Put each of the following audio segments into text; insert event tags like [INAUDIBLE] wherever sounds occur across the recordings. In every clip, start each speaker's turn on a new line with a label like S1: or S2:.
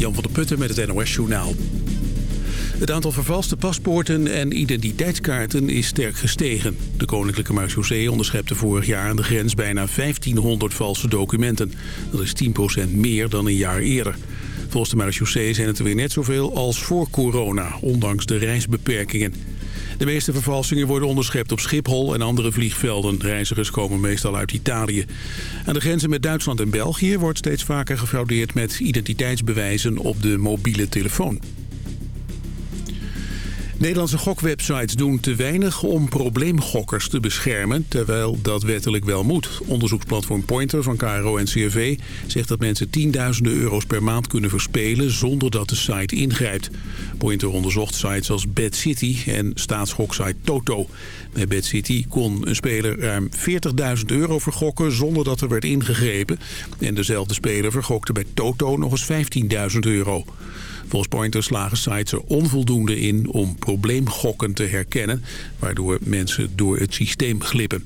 S1: Jan van der Putten met het NOS Journaal. Het aantal vervalste paspoorten en identiteitskaarten is sterk gestegen. De Koninklijke Marechaussee onderschepte vorig jaar aan de grens bijna 1500 valse documenten. Dat is 10% meer dan een jaar eerder. Volgens de marechaussee zijn het er weer net zoveel als voor corona, ondanks de reisbeperkingen. De meeste vervalsingen worden onderschept op Schiphol en andere vliegvelden. Reizigers komen meestal uit Italië. Aan de grenzen met Duitsland en België wordt steeds vaker gefraudeerd met identiteitsbewijzen op de mobiele telefoon. Nederlandse gokwebsites doen te weinig om probleemgokkers te beschermen, terwijl dat wettelijk wel moet. Onderzoeksplatform Pointer van KRO en CRV zegt dat mensen tienduizenden euro's per maand kunnen verspelen zonder dat de site ingrijpt. Pointer onderzocht sites als Bad City en staatsgoksite Toto. Bij Bad City kon een speler ruim 40.000 euro vergokken zonder dat er werd ingegrepen. En dezelfde speler vergokte bij Toto nog eens 15.000 euro. Volgens Pointer slagen sites er onvoldoende in om probleemgokken te herkennen... waardoor mensen door het systeem glippen.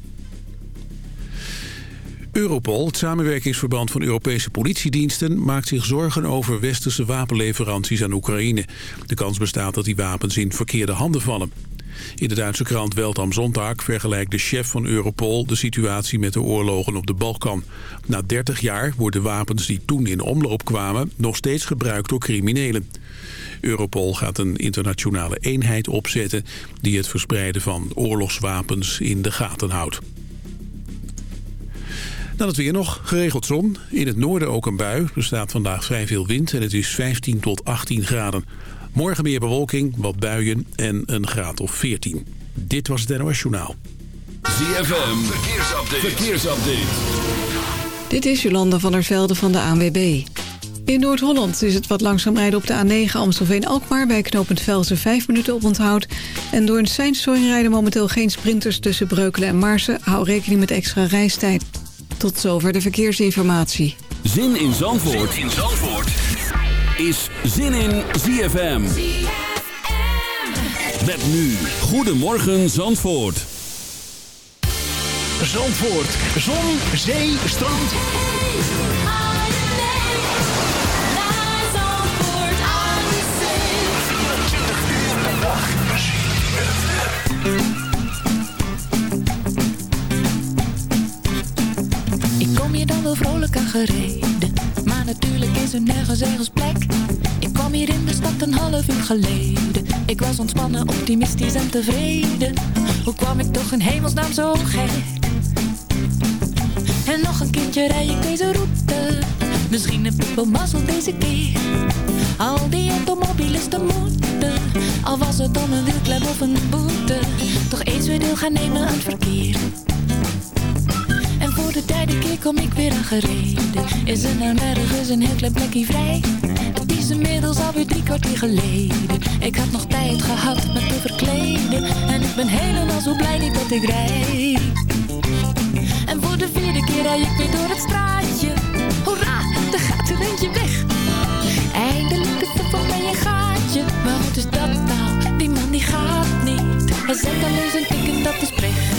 S1: Europol, het samenwerkingsverband van Europese politiediensten... maakt zich zorgen over westerse wapenleveranties aan Oekraïne. De kans bestaat dat die wapens in verkeerde handen vallen. In de Duitse krant Welt am vergelijkt de chef van Europol de situatie met de oorlogen op de Balkan. Na 30 jaar worden wapens die toen in omloop kwamen nog steeds gebruikt door criminelen. Europol gaat een internationale eenheid opzetten die het verspreiden van oorlogswapens in de gaten houdt. Dan het weer nog. Geregeld zon. In het noorden ook een bui. Er staat vandaag vrij veel wind en het is 15 tot 18 graden. Morgen meer bewolking, wat buien en een graad of 14. Dit was het NOS Journaal.
S2: ZFM, verkeersupdate. verkeersupdate.
S3: Dit is Jolanda van der Velde van de ANWB. In Noord-Holland is het wat langzaam rijden op de A9 Amstelveen-Alkmaar... bij knooppunt Velsen 5 minuten op onthoud. En door een seinstoring rijden momenteel geen sprinters tussen Breukelen en Maarsen. Hou rekening met extra reistijd. Tot zover de verkeersinformatie.
S2: Zin in Zandvoort, zin in Zandvoort. is Zin in ZFM. Met nu, Goedemorgen Zandvoort.
S4: Zandvoort, zon, zee, strand...
S5: Ik kom hier dan wel vrolijk aan gereden Maar natuurlijk is er nergens ergens plek. Ik kwam hier in de stad een half uur geleden. Ik was ontspannen, optimistisch en tevreden. Hoe kwam ik toch in hemelsnaam zo gek? En nog een keertje rij ik deze route. Misschien heb ik wel mazzel deze keer. Al die automobilisten moeten Al was het dan een wielklem of een boete. Toch eens weer deel gaan nemen aan het verkeer. En voor de derde keer kom ik weer aangereden Is er nou nergens een heel klein plekje vrij? Het is inmiddels alweer drie kwartier geleden. Ik had nog tijd gehad met te verkleden. En ik ben helemaal zo blij dat ik rijd. En voor de vierde keer rij ik weer door het straatje. Hoera, er gaat er eentje weg. Eindelijk is er voor mij een gaatje Maar wat is dat nou, die man die gaat niet. Hij zet alleen zijn ticket, dat is pech.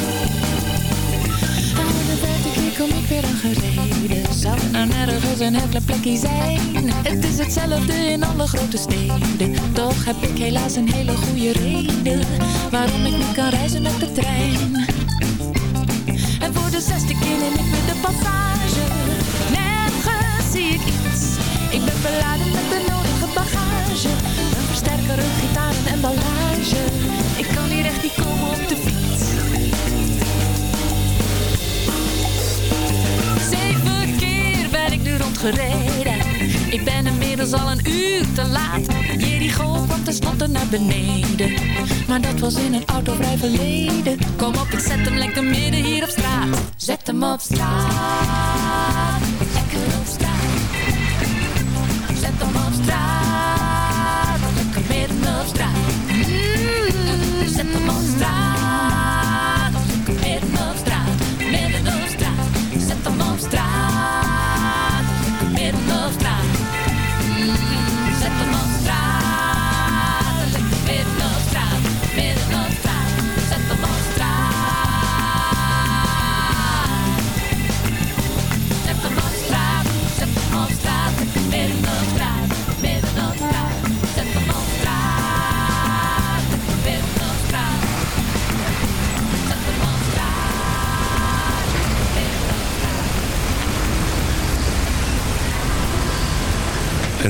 S5: Voor de vijfde keer kom ik weer aangereden Zou nou nergens een klein plekje zijn? Het is hetzelfde in alle grote steden. Toch heb ik helaas een hele goede reden Waarom ik niet kan reizen met de trein. En voor de zesde keer neem ik weer de passage. Nergens zie ik iets. Ik ben beladen met de nodige bagage ik ben inmiddels al een uur te laat. Jericho kwam tenslotte naar beneden. Maar dat was in een autovrij verleden. Kom op, ik zet hem lekker midden hier op straat. Zet hem op straat. Lekker op straat. Zet hem op straat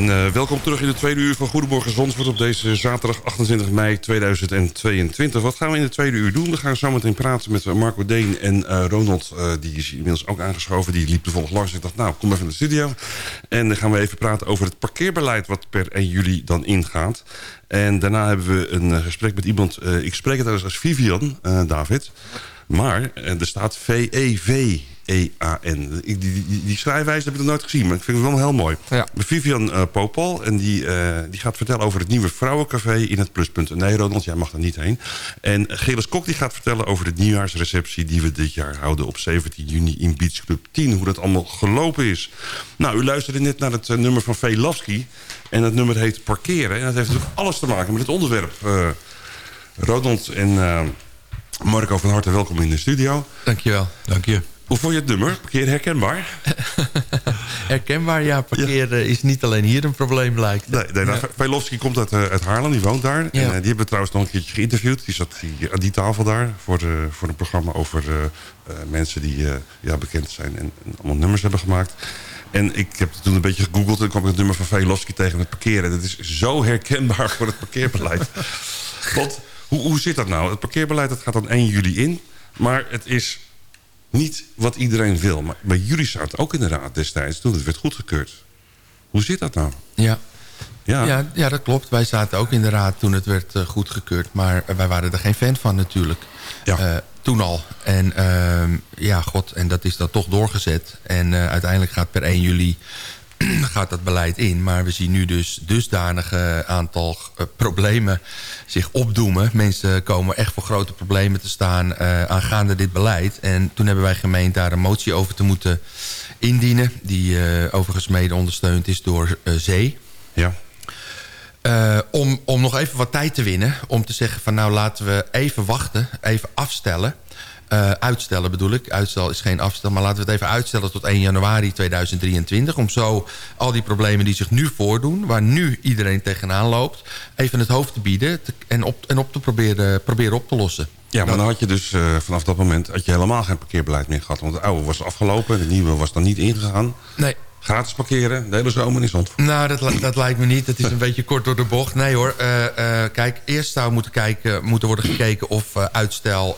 S6: En uh, welkom terug in de tweede uur van Goedemorgen Zonsvoort op deze zaterdag 28 mei 2022. Wat gaan we in de tweede uur doen? We gaan zo meteen praten met Marco Deen en uh, Ronald. Die is inmiddels ook aangeschoven. Die liep toevallig langs. Ik dacht, nou, kom even in de studio. En dan gaan we even praten over het parkeerbeleid wat per 1 juli dan ingaat. En daarna hebben we een gesprek met iemand... ik spreek het als Vivian, David... Maar er staat V-E-V E-A-N. Die, die, die, schrijfwijze heb ik nog nooit gezien, maar ik vind het wel heel mooi. Ja. Vivian uh, Popal, en die, uh, die gaat vertellen over het nieuwe vrouwencafé in het pluspunt. Nee, Ronald, jij mag er niet heen. En Gelis Kok die gaat vertellen over de nieuwjaarsreceptie... die we dit jaar houden op 17 juni in Beach Club 10. Hoe dat allemaal gelopen is. Nou, u luisterde net naar het uh, nummer van Velavski. En dat nummer heet Parkeren. En dat heeft natuurlijk alles te maken met het onderwerp. Ronald en... Marco van harte welkom in de studio.
S7: Dankjewel. Dank je.
S6: Hoe vond je het nummer? Parkeer herkenbaar? [LAUGHS]
S7: herkenbaar, ja. Parkeren is niet alleen hier een probleem, lijkt
S6: Nee, nee nou, ja. komt uit, uh, uit Haarlem, die woont daar. En, uh, die hebben we trouwens nog een keertje geïnterviewd. Die zat die, aan die tafel daar voor, de, voor een programma over uh, mensen die ja, bekend zijn en, en, allemaal nummers hebben gemaakt. En ik heb toen een beetje gegoogeld en kwam ik het nummer van Velofsky tegen met parkeren. Dat is zo herkenbaar voor het parkeerbeleid. [LAUGHS] Want hoe, hoe zit dat nou? Het parkeerbeleid dat gaat dan 1 juli in. Maar het is niet wat iedereen wil. Maar bij jullie zaten ook in de raad destijds toen het werd goedgekeurd. Hoe zit dat nou?
S7: Ja. Ja. Ja, ja, dat klopt. Wij zaten ook in de raad toen het werd uh, goedgekeurd. Maar wij waren er geen fan van natuurlijk. Ja. Uh, toen al. En uh, ja, god, en dat is dan toch doorgezet. En uh, uiteindelijk gaat per 1 juli [CLEARS THROAT] gaat dat beleid in. Maar we zien nu dus dusdanige aantal uh, problemen zich opdoemen. Mensen komen echt voor grote problemen te staan uh, aangaande dit beleid. En toen hebben wij gemeend daar een motie over te moeten indienen. Die uh, overigens mede ondersteund is door Zee.
S6: Ja.
S7: om, om nog even wat tijd te winnen. Om te zeggen van nou laten we even wachten. Even afstellen. Uh, uitstellen bedoel ik. Uitstel is geen afstel, maar laten we het even uitstellen tot 1 januari 2023. Om zo al die problemen die zich nu voordoen, waar nu iedereen tegenaan loopt, even het hoofd te bieden en, op, en op te proberen, proberen op te lossen.
S6: Ja, maar dan had je dus uh, vanaf dat moment had je helemaal geen parkeerbeleid meer gehad. Want het oude was afgelopen, de nieuwe was dan niet ingegaan.
S7: Nee,
S6: Gratis parkeren, de hele zomer in Zandvoort.
S7: Nou, dat, dat lijkt me niet. Dat is een beetje kort door de bocht. Nee hoor, uh, uh, kijk, eerst zou moeten, kijken, moeten worden gekeken... of uh, uitstel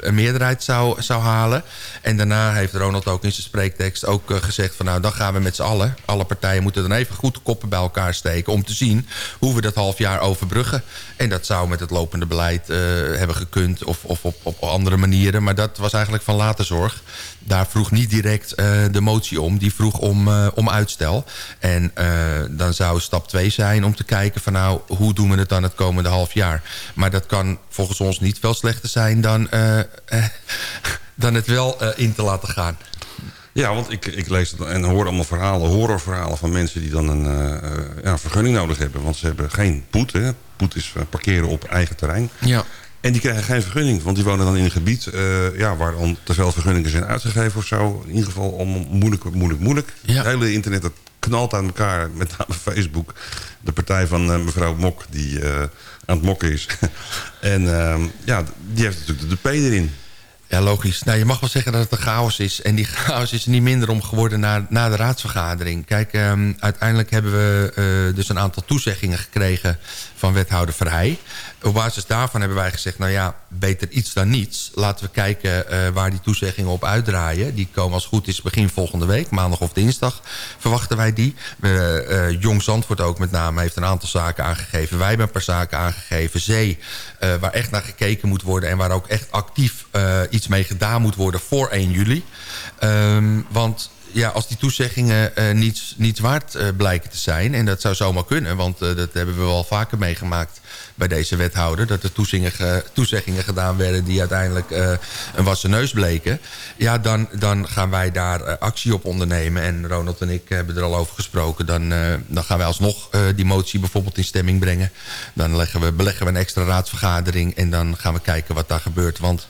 S7: een meerderheid zou, zou halen. En daarna heeft Ronald ook in zijn spreektekst ook gezegd... van nou, dan gaan we met z'n allen... alle partijen moeten dan even goed de koppen bij elkaar steken... om te zien hoe we dat half jaar overbruggen. En dat zou met het lopende beleid hebben gekund... of, of op, op andere manieren. Maar dat was eigenlijk van later zorg. Daar vroeg niet direct de motie om. Die vroeg om uh, om uitstel. En uh, dan zou stap 2 zijn om te kijken van nou, hoe doen we het dan het komende half jaar. Maar dat kan volgens ons niet veel slechter zijn dan, uh, [LAUGHS] dan het wel in te laten gaan.
S6: Ja, want ik, ik lees en hoor allemaal verhalen, horrorverhalen van mensen die dan een ja, vergunning nodig hebben. Want ze hebben geen poet. Hè. Poet is parkeren op eigen terrein.
S7: Ja.
S6: En die krijgen geen vergunning, want die wonen dan in een gebied... Uh, ja, waar dan te veel vergunningen zijn uitgegeven of zo. In ieder geval om moeilijk, moeilijk, moeilijk. Het hele internet dat knalt aan elkaar, met name Facebook. De partij van uh, mevrouw Mok, die uh, aan het mokken is. [LAUGHS] en ehm, ja, die heeft natuurlijk de P erin.
S7: Ja, logisch. Nou, je mag wel zeggen dat het een chaos is. En die [LAUGHS] chaos is er niet minder om geworden na, na de raadsvergadering. Kijk, um, uiteindelijk hebben we uh, dus een aantal toezeggingen gekregen van wethouder Verheij. Op basis daarvan hebben wij gezegd, nou ja, beter iets dan niets. Laten we kijken uh, waar die toezeggingen op uitdraaien. Die komen als goed is begin volgende week, maandag of dinsdag verwachten wij die. Uh, Jong Zandvoort ook met name heeft een aantal zaken aangegeven. Wij hebben een paar zaken aangegeven. Zee, waar echt naar gekeken moet worden en waar ook echt actief iets mee gedaan moet worden voor 1 juli. Um, want ja, als die toezeggingen uh, niet, niet waard uh, blijken te zijn... en dat zou zomaar kunnen, want uh, dat hebben we wel vaker meegemaakt bij deze wethouder... dat er toezeggingen gedaan werden die uiteindelijk een wassen neus bleken... ja, dan, dan gaan wij daar actie op ondernemen. En Ronald en ik hebben er al over gesproken. Dan, dan gaan wij alsnog die motie bijvoorbeeld in stemming brengen. Dan leggen we, beleggen we een extra raadsvergadering... en dan gaan we kijken wat daar gebeurt, want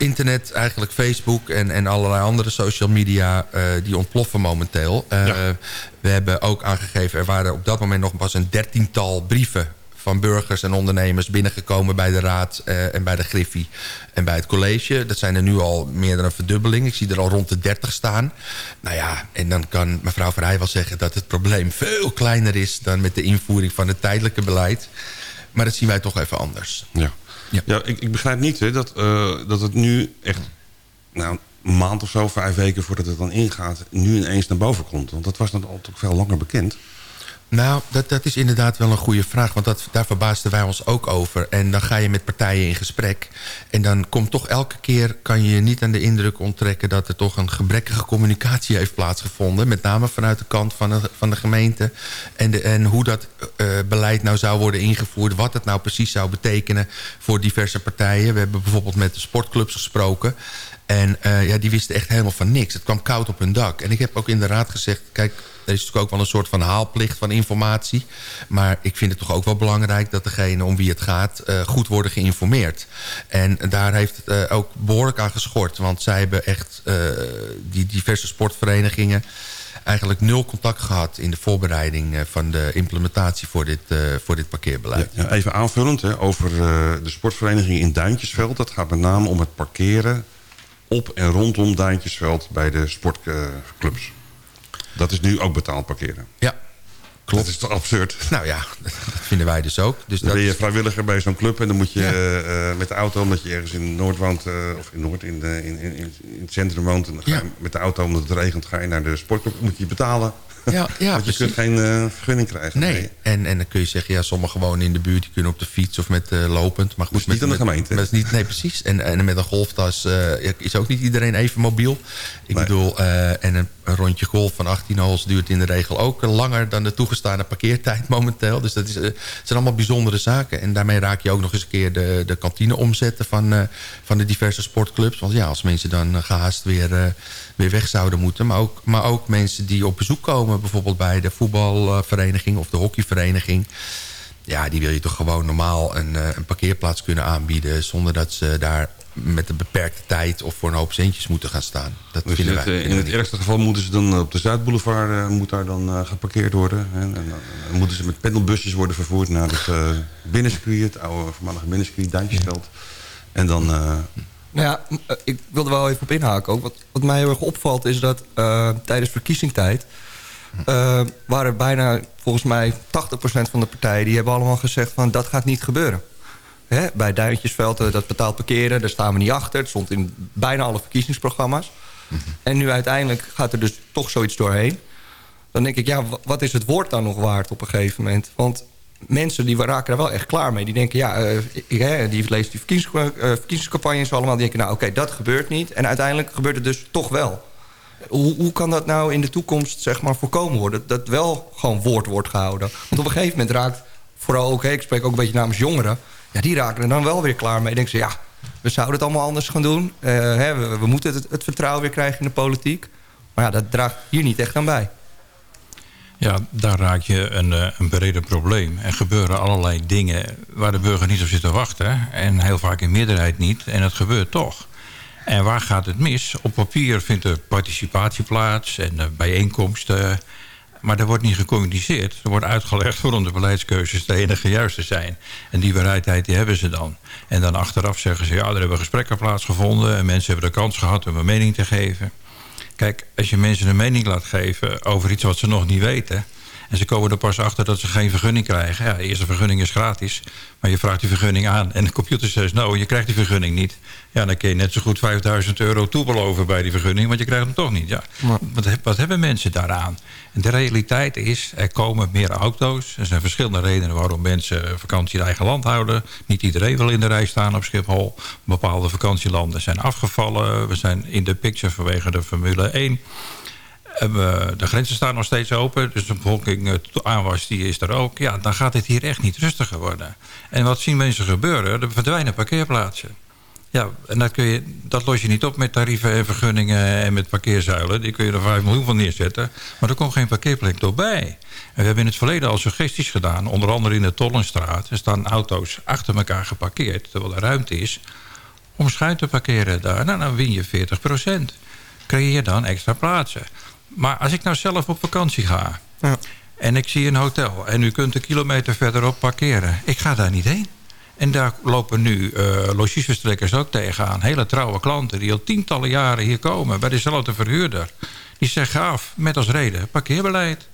S7: internet, eigenlijk Facebook en, en allerlei andere social media... Uh, die ontploffen momenteel. Uh, We hebben ook aangegeven, er waren op dat moment nog pas een dertiental brieven van burgers en ondernemers binnengekomen bij de raad eh, en bij de Griffie en bij het college. Dat zijn er nu al meer dan een verdubbeling. Ik zie er al rond de 30 staan. Nou ja, en dan kan mevrouw Verheij wel zeggen dat het probleem veel kleiner is dan met de invoering van het tijdelijke beleid. Maar dat zien wij toch even anders.
S6: Ja,
S7: Ja.
S6: ik, ik begrijp niet hè, dat, eh, dat het nu echt nou, een maand of zo, vijf weken voordat het dan ingaat... nu ineens naar boven komt. Want dat was dan al toch veel langer bekend.
S7: Nou, dat, dat is inderdaad wel een goede vraag. Want dat, daar verbaasden wij ons ook over. En dan ga je met partijen in gesprek. En dan komt toch elke keer... kan je je niet aan de indruk onttrekken... dat er toch een gebrekkige communicatie heeft plaatsgevonden. Met name vanuit de kant van de, van de gemeente. En, de, en hoe dat eh, beleid nou zou worden ingevoerd. Wat het nou precies zou betekenen voor diverse partijen. We hebben bijvoorbeeld met de sportclubs gesproken... En eh, ja, die wisten echt helemaal van niks. Het kwam koud op hun dak. En ik heb ook in de raad gezegd... kijk, er is natuurlijk ook wel een soort van haalplicht van informatie. Maar ik vind het toch ook wel belangrijk... dat degene om wie het gaat eh, goed worden geïnformeerd. En daar heeft het eh, ook behoorlijk aan geschort. Want zij hebben echt die diverse sportverenigingen... eigenlijk nul contact gehad in de voorbereiding van de implementatie voor dit, voor dit parkeerbeleid.
S6: Even aanvullend hè, over de sportvereniging in Duintjesveld. Dat gaat met name om het parkeren op en rondom Duintjesveld bij de sportclubs. Dat is nu ook betaald parkeren.
S7: Ja,
S6: Klopt. Dat is toch absurd?
S7: nou ja, dat vinden wij dus ook. Dus
S6: Dan
S7: dat
S6: ben je vrijwilliger bij zo'n club en dan moet je
S7: Ja.
S6: eh, eh, met de auto, omdat je ergens in Noord woont, eh, of in Noord, in, de, in, in, in het centrum woont, en dan ga je
S7: Ja.
S6: met de auto, omdat het regent, ga je naar de sportclub, moet je betalen.
S7: Ja, ja, [LAUGHS]
S6: Want je
S7: precies.
S6: kunt geen eh, vergunning krijgen.
S7: Nee, en, en dan kun je zeggen, ja, sommigen wonen in de buurt... die kunnen op de fiets of met eh, lopend. Maar goed,
S6: Dus niet
S7: met,
S6: aan de gemeente.
S7: Met, nee, precies. En, en met een golftas eh, is ook niet iedereen even mobiel. Ik
S6: Nee.
S7: bedoel, en een, een rondje golf van 18 holes... duurt in de regel ook langer dan de toegestane parkeertijd [LAUGHS] momenteel. Dus dat is, het zijn allemaal bijzondere zaken. En daarmee raak je ook nog eens een keer de, de kantine omzetten... Van, van de diverse sportclubs. Want ja, als mensen dan eh, gehaast weer, weer weg zouden moeten... Maar ook, maar ook mensen die op bezoek komen... bijvoorbeeld bij de voetbalvereniging of de hockeyvereniging... Ja, die wil je toch gewoon normaal een, eh, een parkeerplaats kunnen aanbieden... zonder dat ze daar met een beperkte tijd of voor een hoop centjes moeten gaan staan. Dat
S6: Dus in
S7: vinden wij.
S6: eh, in het
S7: niet.
S6: ergste geval moeten ze dan op de Zuidboulevard eh, moet daar dan eh, geparkeerd worden. hè. En, dan moeten ze met pendelbusjes worden vervoerd naar het uh, binnencircuit, het oude voormalige binnencircuit, Duintjesveld. En dan...
S8: Nou ja, eh, ik wilde wel even op inhaken ook. Wat, wat mij heel erg opvalt is dat eh, tijdens verkiezingstijd... eh, waren bijna volgens mij 80% van de partijen... die hebben allemaal gezegd van dat gaat niet gebeuren. Hè? Bij Duintjesveld, dat betaald parkeren, daar staan we niet achter. Het stond in bijna alle verkiezingsprogramma's. En nu uiteindelijk gaat er dus toch zoiets doorheen. Dan denk ik, ja, wa- wat is het woord dan nog waard op een gegeven moment? Want mensen die raken daar wel echt klaar mee. Die denken, ja, eh, die lezen die verkiezings, eh, verkiezingscampagnes allemaal. Die denken, nou oké, dat gebeurt niet. En uiteindelijk gebeurt het dus toch wel. Hoe, hoe kan dat nou in de toekomst zeg maar, voorkomen worden? Dat wel gewoon woord wordt gehouden. Want op een gegeven moment raakt, vooral ook... ik spreek ook een beetje namens jongeren... ja, die raken er dan wel weer klaar mee. Denken ze, ja, we zouden het allemaal anders gaan doen. Eh, hè, we, we moeten het, het vertrouwen weer krijgen in de politiek. Maar ja, dat draagt hier niet echt aan bij.
S9: Ja, daar raak je een, eh, een breder probleem. Er gebeuren allerlei dingen waar de burger niet op zit te wachten. En heel vaak in meerderheid niet. En het gebeurt toch. En waar gaat het mis? Op papier vindt er participatie plaats en eh, bijeenkomsten. Maar er wordt niet gecommuniceerd. Er wordt uitgelegd waarom de beleidskeuzes de enige juiste zijn. En die bereidheid die hebben ze dan. En dan achteraf zeggen ze... ja, er hebben gesprekken plaatsgevonden... en mensen hebben de kans gehad om een mening te geven. Kijk, als je mensen een mening laat geven over iets wat ze nog niet weten... en ze komen er pas achter dat ze geen vergunning krijgen... ja, de eerste vergunning is gratis, maar je vraagt die vergunning aan... en de computer zegt, nou, je krijgt die vergunning niet. Ja, dan kun je net zo goed 5000 euro toebeloven bij die vergunning... want je krijgt hem toch niet. Ja. Wat, wat hebben mensen daaraan? En de realiteit is, er komen meer auto's. Er zijn verschillende redenen waarom mensen vakantie in eigen land houden. Niet iedereen wil in de rij staan op Schiphol. Bepaalde vakantielanden zijn afgevallen. We zijn in de picture vanwege de Formule 1. We- de grenzen staan nog steeds open. Dus de bevolking eh, aanwas die is er ook. Ja, dan gaat het hier echt niet rustiger worden. En wat zien mensen gebeuren? Er verdwijnen parkeerplaatsen. Ja, en dat, kun je, dat los je niet op met tarieven en vergunningen en met parkeerzuilen. Die kun je er 5 miljoen van neerzetten. Maar er komt geen parkeerplek doorbij. En we hebben in het verleden al suggesties gedaan. Onder andere in de Tollenstraat. Er staan auto's achter elkaar geparkeerd. Terwijl er ruimte is om schuin te parkeren daar. Nou, dan win je 40% Creëer dan extra plaatsen. Maar als ik nou zelf op vakantie ga...
S8: Ja.
S9: En ik zie een hotel. En u kunt een kilometer verderop parkeren. Ik ga daar niet heen. En daar lopen nu uh, logiesverstrekkers ook tegenaan. Hele trouwe klanten die al tientallen jaren hier komen... bij dezelfde verhuurder. Die zeggen af met als reden parkeerbeleid.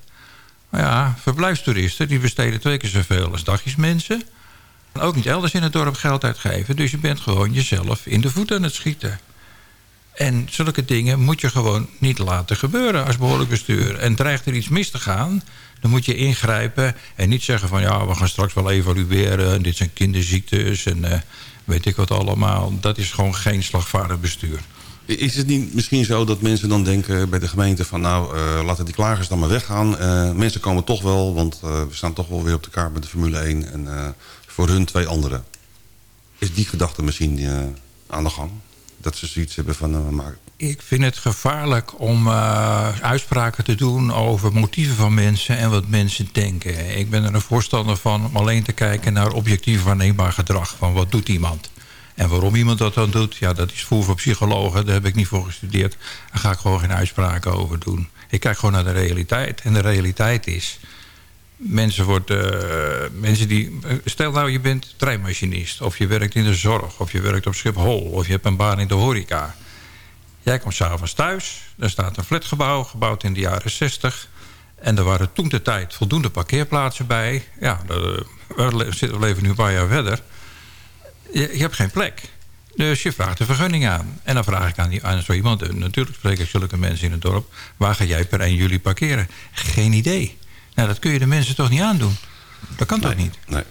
S9: Maar ja, verblijfstoeristen die besteden twee keer zoveel als dagjesmensen. Ook niet elders in het dorp geld uitgeven. Dus je bent gewoon jezelf in de voet aan het schieten. En zulke dingen moet je gewoon niet laten gebeuren als behoorlijk bestuur. En dreigt er iets mis te gaan, dan moet je ingrijpen... en niet zeggen van ja, we gaan straks wel evalueren... dit zijn kinderziektes en uh, weet ik wat allemaal. Dat is gewoon geen slagvaardig bestuur.
S6: Is het niet misschien zo dat mensen dan denken bij de gemeente van... nou, uh, laten die klagers dan maar weggaan. Uh, mensen komen toch wel, want we staan toch wel weer op de kaart met de Formule 1... en voor hun twee anderen. Is die gedachte misschien aan de gang? Dat ze zoiets hebben van... Uh, maar...
S9: Ik vind het gevaarlijk om uh, uitspraken te doen over motieven van mensen en wat mensen denken. Ik ben er een voorstander van om alleen te kijken naar objectief waarneembaar gedrag. Van wat doet iemand? En waarom iemand dat dan doet, ja, dat is voer voor psychologen. Daar heb ik niet voor gestudeerd. Daar ga ik gewoon geen uitspraken over doen. Ik kijk gewoon naar de realiteit. En de realiteit is mensen, worden, uh, mensen die... Stel nou, je bent treinmachinist. Of je werkt in de zorg. Of je werkt op Schiphol. Of je hebt een baan in de horeca. Jij komt s'avonds thuis. Er staat een flatgebouw, gebouwd in de jaren 60. En er waren toen de tijd voldoende parkeerplaatsen bij. Ja, we leven nu een paar jaar verder. Je, je hebt geen plek. Dus je vraagt de vergunning aan. En dan vraag ik aan, die, aan zo iemand... Natuurlijk spreek ik zulke mensen in het dorp... waar ga jij per 1 juli parkeren? Geen idee. Nou, dat kun je de mensen toch niet aandoen? Dat kan toch niet?
S6: Nee.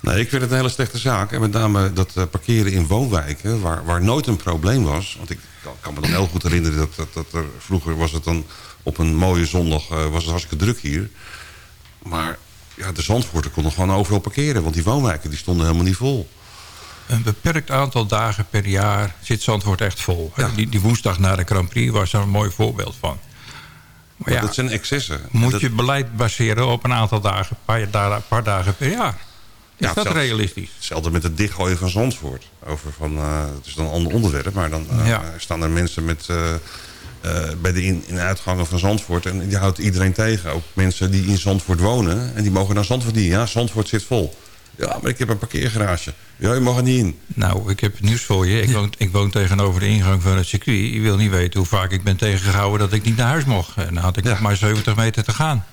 S6: Nee, ik vind het een hele slechte zaak. En met name dat uh, parkeren in woonwijken, waar, waar nooit een probleem was. Want ik kan me dan heel goed herinneren dat, dat, dat er, vroeger was het dan op een mooie zondag uh, was het hartstikke druk hier. Maar ja, de Zandvoorten konden gewoon overal parkeren. Want die woonwijken die stonden helemaal niet vol.
S9: Een beperkt aantal dagen per jaar zit Zandvoort echt vol. Ja. Die, die woensdag na de Grand Prix was er een mooi voorbeeld van.
S6: Ja, dat zijn excessen.
S9: Moet je beleid baseren op een aantal dagen, een paar, paar dagen per jaar? Is ja, dat realistisch?
S6: Hetzelfde met het dichtgooien van Zandvoort. Over van, uh, het is dan een ander onderwerp, maar dan uh, staan er mensen met, uh, bij de in, in uitgangen van Zandvoort. En die houdt iedereen tegen. Ook mensen die in Zandvoort wonen. En die mogen naar Zandvoort niet. Ja, Zandvoort zit vol. Ja, maar ik heb een parkeergarage. Ja, je mag er niet in.
S9: Nou, ik heb nieuws voor je. Ik woon, ik woon tegenover de ingang van het circuit. Je wil niet weten hoe vaak ik ben tegengehouden dat ik niet naar huis mocht. En dan had ik nog maar 70 meter te gaan.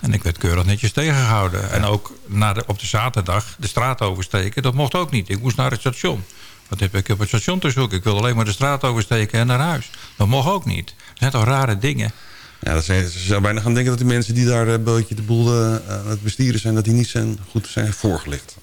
S9: En ik werd keurig netjes tegengehouden. En ook na de, op de zaterdag de straat oversteken, dat mocht ook niet. Ik moest naar het station. Wat heb ik op het station te zoeken? Ik wil alleen maar de straat oversteken en naar huis. Dat mocht ook niet. Dat zijn toch rare dingen.
S6: Ja, dat zijn, ze zou bijna gaan denken dat die mensen die daar een beetje de boel uh, het besturen zijn... dat die niet zijn, goed zijn voorgelicht.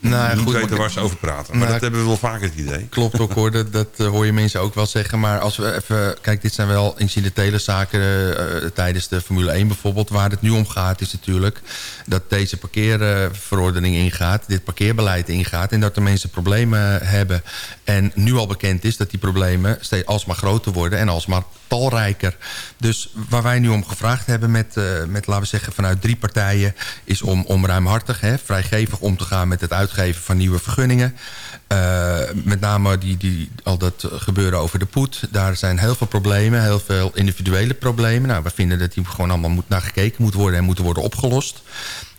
S6: Nou, niet goed, weten waar ze over praten. Maar nou, dat hebben we wel vaker het idee.
S7: Klopt ook hoor, dat, dat uh, hoor je mensen ook wel zeggen. Maar als we even... Kijk, dit zijn wel incidentele zaken uh, tijdens de Formule 1 bijvoorbeeld. Waar het nu om gaat is natuurlijk dat deze parkeerverordening ingaat. Dit parkeerbeleid ingaat. En dat de mensen problemen hebben. En nu al bekend is dat die problemen steeds alsmaar groter worden. En alsmaar talrijker. Dus waar wij nu om gevraagd hebben met, uh, met laten we zeggen, vanuit drie partijen... is om, om ruimhartig, hè, vrijgevig om te gaan met het uitgeven van nieuwe vergunningen. Uh, met name die, die, al dat gebeuren over de poet. Daar zijn heel veel problemen, heel veel individuele problemen. Nou, we vinden dat die gewoon allemaal moet naar gekeken moet worden... en moeten worden opgelost.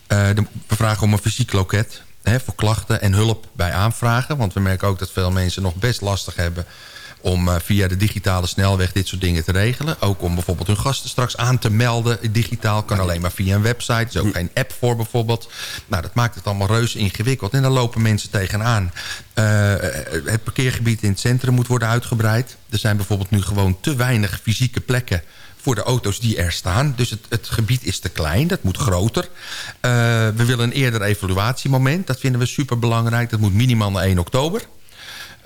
S7: Uh, de, we vragen om een fysiek loket... Hè, voor klachten en hulp bij aanvragen. Want we merken ook dat veel mensen nog best lastig hebben om uh, via de digitale snelweg dit soort dingen te regelen. Ook om bijvoorbeeld hun gasten straks aan te melden. Digitaal kan alleen maar via een website. Er is ook geen app voor bijvoorbeeld. Nou, dat maakt het allemaal reuze ingewikkeld. En daar lopen mensen tegenaan. Uh, het parkeergebied in het centrum moet worden uitgebreid. Er zijn bijvoorbeeld nu gewoon te weinig fysieke plekken voor de auto's die er staan. Dus het, het gebied is te klein, dat moet groter. Uh, we willen een eerder evaluatiemoment. Dat vinden we super belangrijk. Dat moet minimaal na 1 oktober.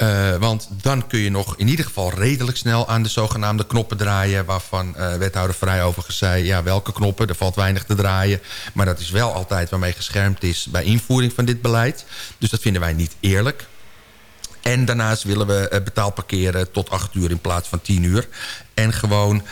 S7: Uh, want dan kun je nog in ieder geval redelijk snel aan de zogenaamde knoppen draaien... waarvan uh, wethouder Vrij overigens zei... ja, welke knoppen, er valt weinig te draaien. Maar dat is wel altijd waarmee geschermd is bij invoering van dit beleid. Dus dat vinden wij niet eerlijk. En daarnaast willen we uh, betaald parkeren tot 8 uur in plaats van 10 uur. En gewoon,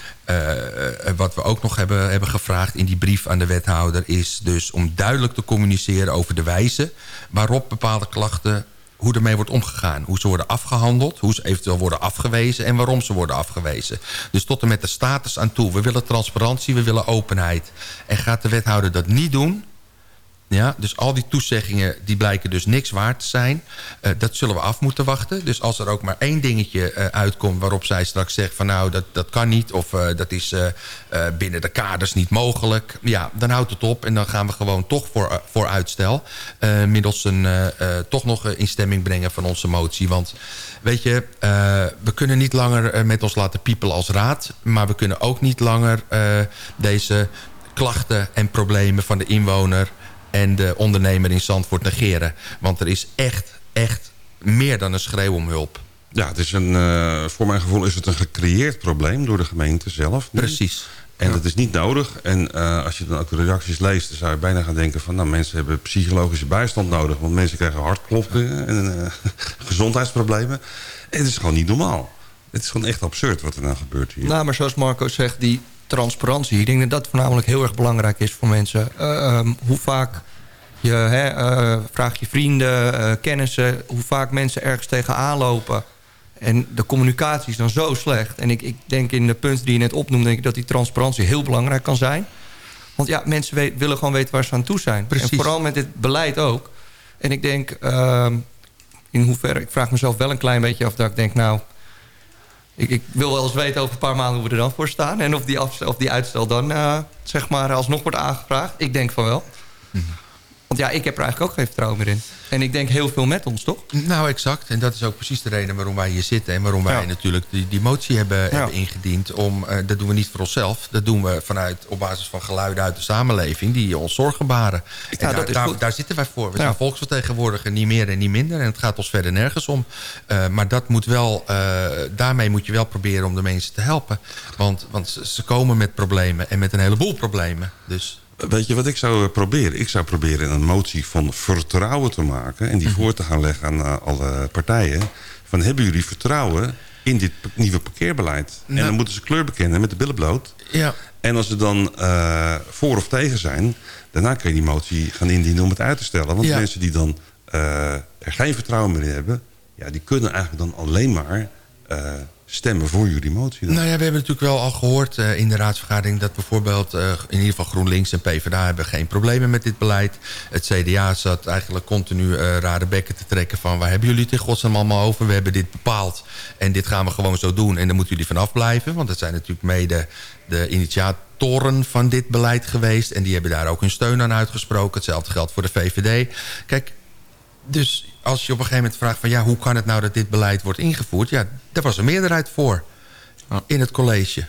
S7: wat we ook nog hebben, hebben gevraagd in die brief aan de wethouder... is dus om duidelijk te communiceren over de wijze waarop bepaalde klachten hoe ermee wordt omgegaan. Hoe ze worden afgehandeld, hoe ze eventueel worden afgewezen... en waarom ze worden afgewezen. Dus tot en met de status aan toe. We willen transparantie, we willen openheid. En gaat de wethouder dat niet doen... Ja, dus al die toezeggingen die blijken dus niks waard te zijn. Uh, dat zullen we af moeten wachten. Dus als er ook maar één dingetje uh, uitkomt waarop zij straks zegt van nou dat, dat kan niet of uh, dat is binnen de kaders niet mogelijk. Ja, dan houdt het op en dan gaan we gewoon toch voor, voor uitstel. middels een toch nog een instemming brengen van onze motie. Want weet je, we kunnen niet langer met ons laten piepelen als raad. Maar we kunnen ook niet langer deze klachten en problemen van de inwoner en de ondernemer in Zandvoort negeren. Want er is echt, echt meer dan een schreeuw om hulp.
S6: Ja, het is een, uh, voor mijn gevoel is het een gecreëerd probleem door de gemeente zelf.
S7: Precies.
S6: En ja. dat is niet nodig. En uh, als je dan ook de reacties leest... dan zou je bijna gaan denken van... nou, mensen hebben psychologische bijstand nodig. Want mensen krijgen hartkloppingen en uh, [LAUGHS] gezondheidsproblemen. En het is gewoon niet normaal. Het is gewoon echt absurd wat er nou gebeurt hier.
S8: Nou, maar zoals Marco zegt, die transparantie. Ik denk dat dat voornamelijk heel erg belangrijk is voor mensen. Uh, um, hoe vaak je hè, uh, vraagt je vrienden, uh, kennissen... hoe vaak mensen ergens tegenaan lopen. En de communicatie is dan zo slecht. En ik, ik denk in de punten die je net opnoemde... denk ik dat die transparantie heel belangrijk kan zijn. Want ja, mensen weet, willen gewoon weten waar ze aan toe zijn.
S7: Precies.
S8: En vooral met dit beleid ook. En ik denk, ehm, in hoeverre... ik vraag mezelf wel een klein beetje af dat ik denk... nou ik, wil wel eens weten over een paar maanden hoe we er dan voor staan. En of die, afstel, of die uitstel dan uh, zeg maar alsnog wordt aangevraagd. Ik denk van wel. -hmm. Want ja, ik heb er eigenlijk ook geen vertrouwen meer in. En ik denk heel veel met ons, toch?
S7: Nou, exact. En dat is ook precies de reden waarom wij hier zitten. En waarom wij ja. natuurlijk die, die motie hebben, ja. hebben ingediend. Om, uh, dat doen we niet voor onszelf. Dat doen we vanuit op basis van geluiden uit de samenleving... die ons zorgen baren. Ja, daar, dat is daar, daar, zitten wij voor. We zijn volksvertegenwoordiger, niet meer en niet minder. En het gaat ons verder nergens om. Uh, maar dat moet wel, uh, daarmee moet je wel proberen om de mensen te helpen. Want, want ze komen met problemen en met een heleboel problemen. Dus...
S6: Weet je wat ik zou proberen? Ik zou proberen een motie van vertrouwen te maken... en die -hmm. voor te gaan leggen aan uh, alle partijen. Van hebben jullie vertrouwen in dit nieuwe parkeerbeleid? Nou. En dan moeten ze kleur bekennen met de billen bloot.
S7: Ja.
S6: En als ze dan uh, voor of tegen zijn... daarna kun je die motie gaan indienen om het uit te stellen. Want ja. mensen die dan uh, er geen vertrouwen meer in hebben... Ja, die kunnen eigenlijk dan alleen maar stemmen voor jullie motie? Dan?
S7: Nou ja, we hebben natuurlijk wel al gehoord uh, in de raadsvergadering... dat bijvoorbeeld uh, in ieder geval GroenLinks en PvdA hebben geen problemen met dit beleid. Het CDA zat eigenlijk continu uh, rare bekken te trekken van... waar hebben jullie het in godsnaam allemaal over? We hebben dit bepaald en dit gaan we gewoon zo doen... en dan moeten jullie vanaf blijven. Want dat zijn natuurlijk mede de initiatoren van dit beleid geweest... en die hebben daar ook hun steun aan uitgesproken. Hetzelfde geldt voor de VVD. Kijk, dus als je op een gegeven moment vraagt van... ja, hoe kan het nou dat dit beleid wordt ingevoerd? Ja, daar was een meerderheid voor in het college.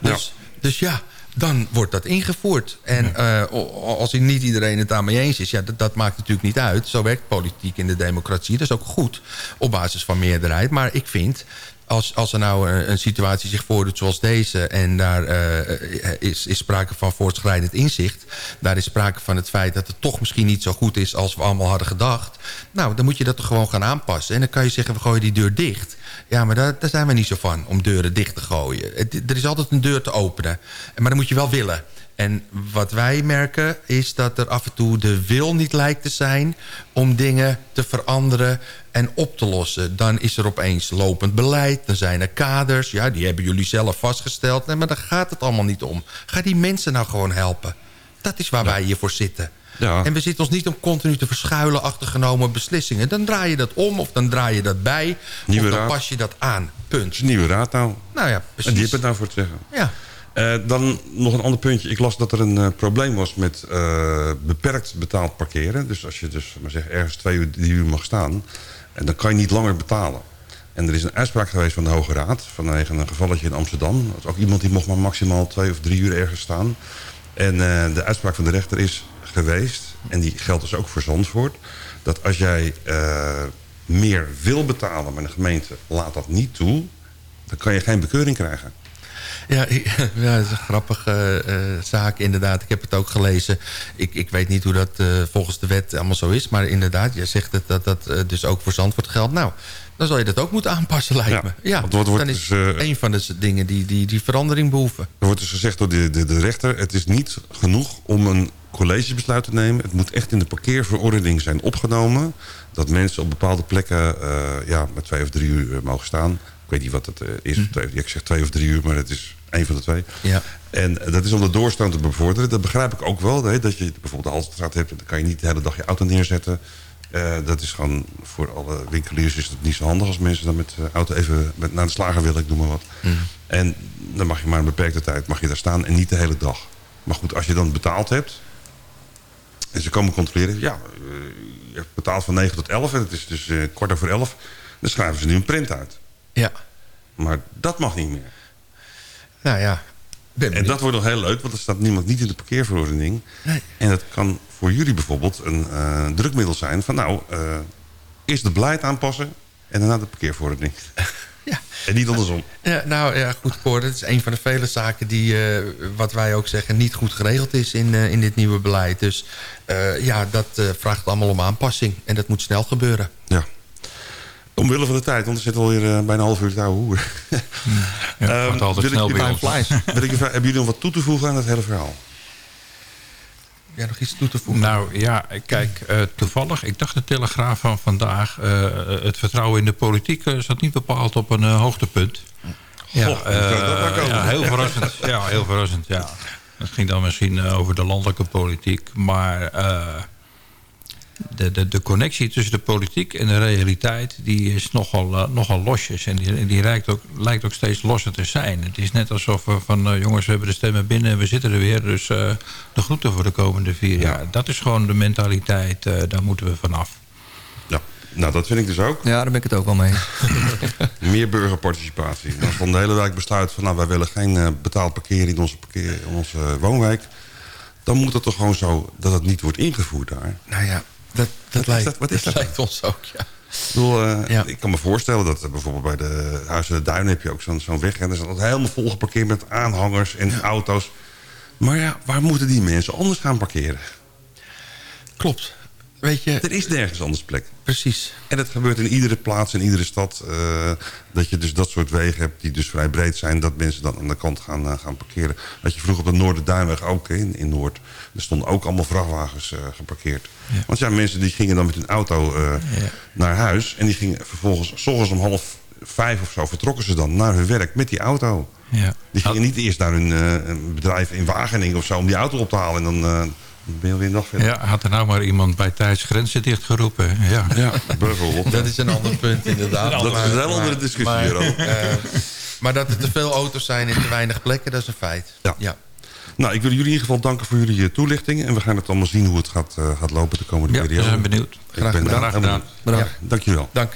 S7: Dus ja. dus ja, dan wordt dat ingevoerd. En ja. uh, als niet iedereen het daarmee eens is... ja, dat, dat, maakt natuurlijk niet uit. Zo werkt politiek in de democratie. Dat is ook goed op basis van meerderheid. Maar ik vind als, als er nou een, situatie zich voordoet zoals deze... en daar uh, is, is sprake van voortschrijdend inzicht... daar is sprake van het feit dat het toch misschien niet zo goed is... als we allemaal hadden gedacht... nou, dan moet je dat toch gewoon gaan aanpassen. En dan kan je zeggen, we gooien die deur dicht. Ja, maar daar, daar zijn we niet zo van, om deuren dicht te gooien. Er is altijd een deur te openen. Maar dan moet je wel willen. En wat wij merken is dat er af en toe de wil niet lijkt te zijn... om dingen te veranderen en op te lossen. Dan is er opeens lopend beleid, dan zijn er kaders. Ja, die hebben jullie zelf vastgesteld. Nee, maar daar gaat het allemaal niet om. Ga die mensen nou gewoon helpen. Dat is waar ja. wij hiervoor zitten. Ja. En we zitten ons niet om continu te verschuilen achter genomen beslissingen. Dan draai je dat om of dan draai je dat bij. Nieuwe of dan raad. pas je dat aan. Punt.
S6: Nieuwe raad nou.
S7: Nou ja, precies.
S6: En die hebben het nou voor te zeggen.
S7: Ja.
S6: Uh, dan nog een ander puntje. Ik las dat er een uh, probleem was met uh, beperkt betaald parkeren. Dus als je dus maar ergens twee uur, drie uur mag staan... en dan kan je niet langer betalen. En er is een uitspraak geweest van de Hoge Raad... vanwege een gevalletje in Amsterdam. Dat ook iemand die mocht maar maximaal twee of drie uur ergens staan. En de uitspraak van de rechter is geweest... en die geldt dus ook voor Zandvoort... dat als jij meer wil betalen, maar de gemeente laat dat niet toe... dan kan je geen bekeuring krijgen.
S7: Ja, [LAUGHS] ja, dat is een grappige uh, zaak inderdaad. Ik heb het ook gelezen. Ik, ik weet niet hoe dat uh, volgens de wet allemaal zo is. Maar inderdaad, jij zegt het, dat dat uh, dus ook voor Zandvoort geldt. Nou, dan zal je dat ook moeten aanpassen, lijkt
S6: ja,
S7: me. Ja,
S6: want wordt
S7: dan is
S6: dus,
S7: een van de dingen die, die, die verandering behoeven.
S6: Er wordt dus gezegd door de, de, de rechter... het is niet genoeg om een collegebesluit te nemen. Het moet echt in de parkeerverordening zijn opgenomen... dat mensen op bepaalde plekken eh, ja, met twee of drie uur mogen staan. Ik weet niet wat het is. Mm. Ik zeg twee of drie uur, maar het is één van de twee.
S7: Ja.
S6: En dat is om de doorstand te bevorderen. Dat begrijp ik ook wel. Hè, dat je bijvoorbeeld de Haltestraat hebt... dan kan je niet de hele dag je auto neerzetten... Uh, dat is gewoon voor alle winkeliers is het niet zo handig als mensen dan met de auto even met, naar de slager willen, ik noem maar wat.
S7: Mm.
S6: En dan mag je maar een beperkte tijd mag je daar staan en niet de hele dag. Maar goed, als je dan betaald hebt en ze komen controleren, ja, uh, je hebt betaald van 9 tot 11 en het is dus kwart over 11, dan schrijven ze nu een print uit.
S7: Ja.
S6: Maar dat mag niet meer.
S7: Nou ja.
S6: En dat wordt nog heel leuk, want er staat niemand niet in de parkeerverordening.
S7: Nee.
S6: En dat kan voor jullie bijvoorbeeld een uh, drukmiddel zijn van nou, uh, eerst het beleid aanpassen en daarna de parkeerverordening. [LAUGHS]
S7: Ja.
S6: En niet andersom.
S7: Ja, nou ja, goed Cor. Het is een van de vele zaken die, uh, wat wij ook zeggen, niet goed geregeld is in, in dit nieuwe beleid. Dus ja, dat vraagt allemaal om aanpassing. En dat moet snel gebeuren.
S6: Ja. Omwille van de tijd, want er zit alweer uh, bijna een half uur te hoer. [LAUGHS]
S9: Ja, um, altijd snel bij ons. [LAUGHS]
S6: hebben jullie nog wat toe te voegen aan het hele verhaal?
S7: Ja, nog iets toe te voegen?
S9: Nou ja, kijk, uh, toevallig, ik dacht de Telegraaf van vandaag... Uh, het vertrouwen in de politiek zat niet bepaald op een hoogtepunt. Ja,
S6: Goh, dat
S9: ja, heel verrassend. Ja, heel verrassend, ja. Het ging dan misschien over de landelijke politiek, maar de, de, de connectie tussen de politiek en de realiteit... die is nogal, uh, nogal losjes. En die, die lijkt, ook, lijkt ook steeds losser te zijn. Het is net alsof we van... Uh, jongens, we hebben de stemmen binnen en we zitten er weer. Dus uh, de groeten voor de komende vier jaar. Dat is gewoon de mentaliteit. daar moeten we vanaf.
S6: Ja, nou dat vind ik dus ook.
S8: Ja, daar ben ik het ook wel mee. [LAUGHS]
S6: Meer burgerparticipatie. Als van de hele wijk besluit van... nou, wij willen geen betaald parkeren in onze, parkeer, in onze woonwijk... dan moet het toch gewoon zo dat het niet wordt ingevoerd daar.
S7: Nou ja, dat, dat, lijkt, dat, wat is dat, dat lijkt ons ook, ja.
S6: Ik, bedoel, uh, ja. ik kan me voorstellen dat uh, bijvoorbeeld bij de Huizen de Duin heb je ook zo'n zo'n weg. En er is altijd helemaal vol geparkeerd met aanhangers en ja. auto's. Maar ja, waar moeten die mensen anders gaan parkeren?
S7: Klopt. Weet je,
S6: er is nergens anders plek.
S7: Precies.
S6: En dat gebeurt in iedere plaats, in iedere stad. Uh, dat je dus dat soort wegen hebt die dus vrij breed zijn. Dat mensen dan aan de kant gaan, uh, gaan parkeren. Dat je vroeg op de Noorderduinweg ook in, in Noord. Er stonden ook allemaal vrachtwagens uh, geparkeerd. Ja. Want ja, mensen die gingen dan met hun auto ja. naar huis. En die gingen vervolgens, s ochtends om half vijf of zo, vertrokken ze dan naar hun werk met die auto.
S9: Ja.
S6: Die gingen niet eerst naar hun bedrijf in Wageningen of zo om die auto op te halen. En dan ben je weer nog verder.
S9: Ja, had er nou maar iemand bij tijdsgrenzen dichtgeroepen. Ja,
S6: ja bijvoorbeeld.
S7: Dat is een ander punt inderdaad.
S6: dat maar, is een hele andere discussie
S7: maar,
S6: hierover.
S7: Uh, maar dat er te veel auto's zijn in te weinig plekken, dat is een feit.
S6: Ja.
S7: ja.
S6: Nou, ik wil jullie in ieder geval danken voor jullie toelichting. En we gaan het allemaal zien hoe het gaat, uh, gaat lopen de komende
S9: ja,
S6: periode.
S9: we zijn benieuwd.
S6: Graag
S9: ben
S6: gedaan.
S9: Graag gedaan.
S6: Bedankt. Ja, dankjewel.
S7: Dank.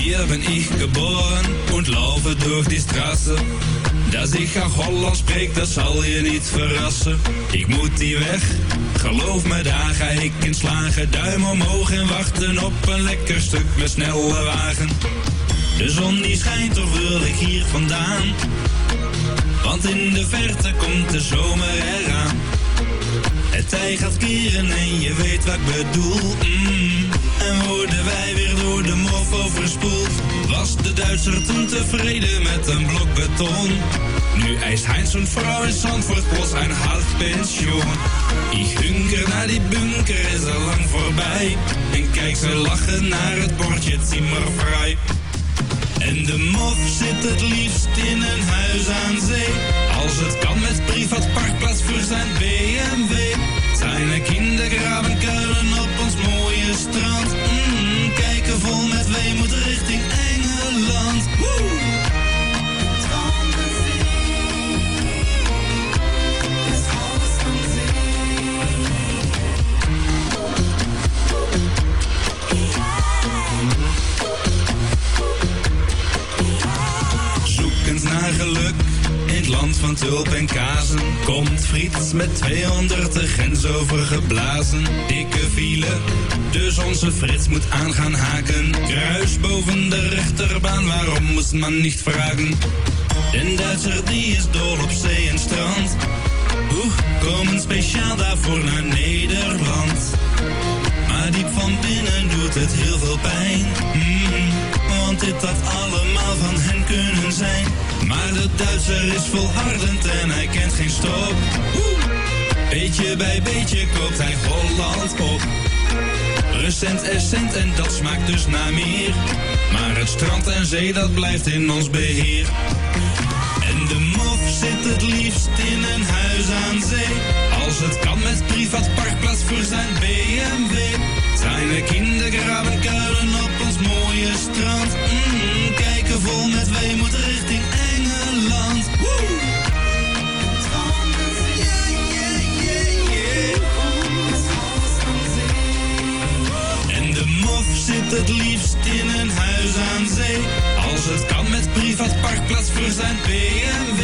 S10: Hier bin ich geboren und laufe durch die Straße. Dass ich auch Holland spreek, dat zal je niet verrassen. Ik moet die weg, geloof me, daar ga ik in slagen. Duim omhoog en wachten op een lekker stuk met snelle wagen. De zon die schijnt, toch wil ik hier vandaan. Want in de verte komt de zomer eraan. Het tij gaat keren en je weet wat ik bedoel. Mm. En worden wij weer de mof overspoeld. Was de Duitser toen tevreden met een blok beton? Nu eist Heinz und Frau in Zandvoort plots een half pensioen. Ik hunker naar die bunker, is al lang voorbij. En kijk ze lachen naar het bordje Zimmervrij. En de mof zit het liefst in een huis aan zee. Als het kan met privat parkplaats voor zijn BMW. Zijn kindergraven kuilen op ons mooie strand. Land van tulp en kazen. Komt Frits met 200 de grens overgeblazen. Dikke file, dus onze Frits moet aan gaan haken. Kruis boven de rechterbaan, waarom moest man niet vragen? Den Duitser die is dol op zee en strand. Hoe komen speciaal daarvoor naar Nederland. Maar diep van binnen doet het heel veel pijn. Mm, want dit had allemaal van hen kunnen zijn. Maar de Duitser is volhardend en hij kent geen stop. Beetje bij beetje koopt hij Holland op. Recent essent en dat smaakt dus naar meer. Maar het strand en zee dat blijft in ons beheer. En de mof zit het liefst in een huis aan zee. Als het kan met privaat parkplaats voor zijn BMW. Zijn kindergraven kuilen op ons mooie strand. Mm, kijken vol met weemoed richting zit het liefst in een huis aan zee. Als het kan met privaat parkplaats voor zijn BMW.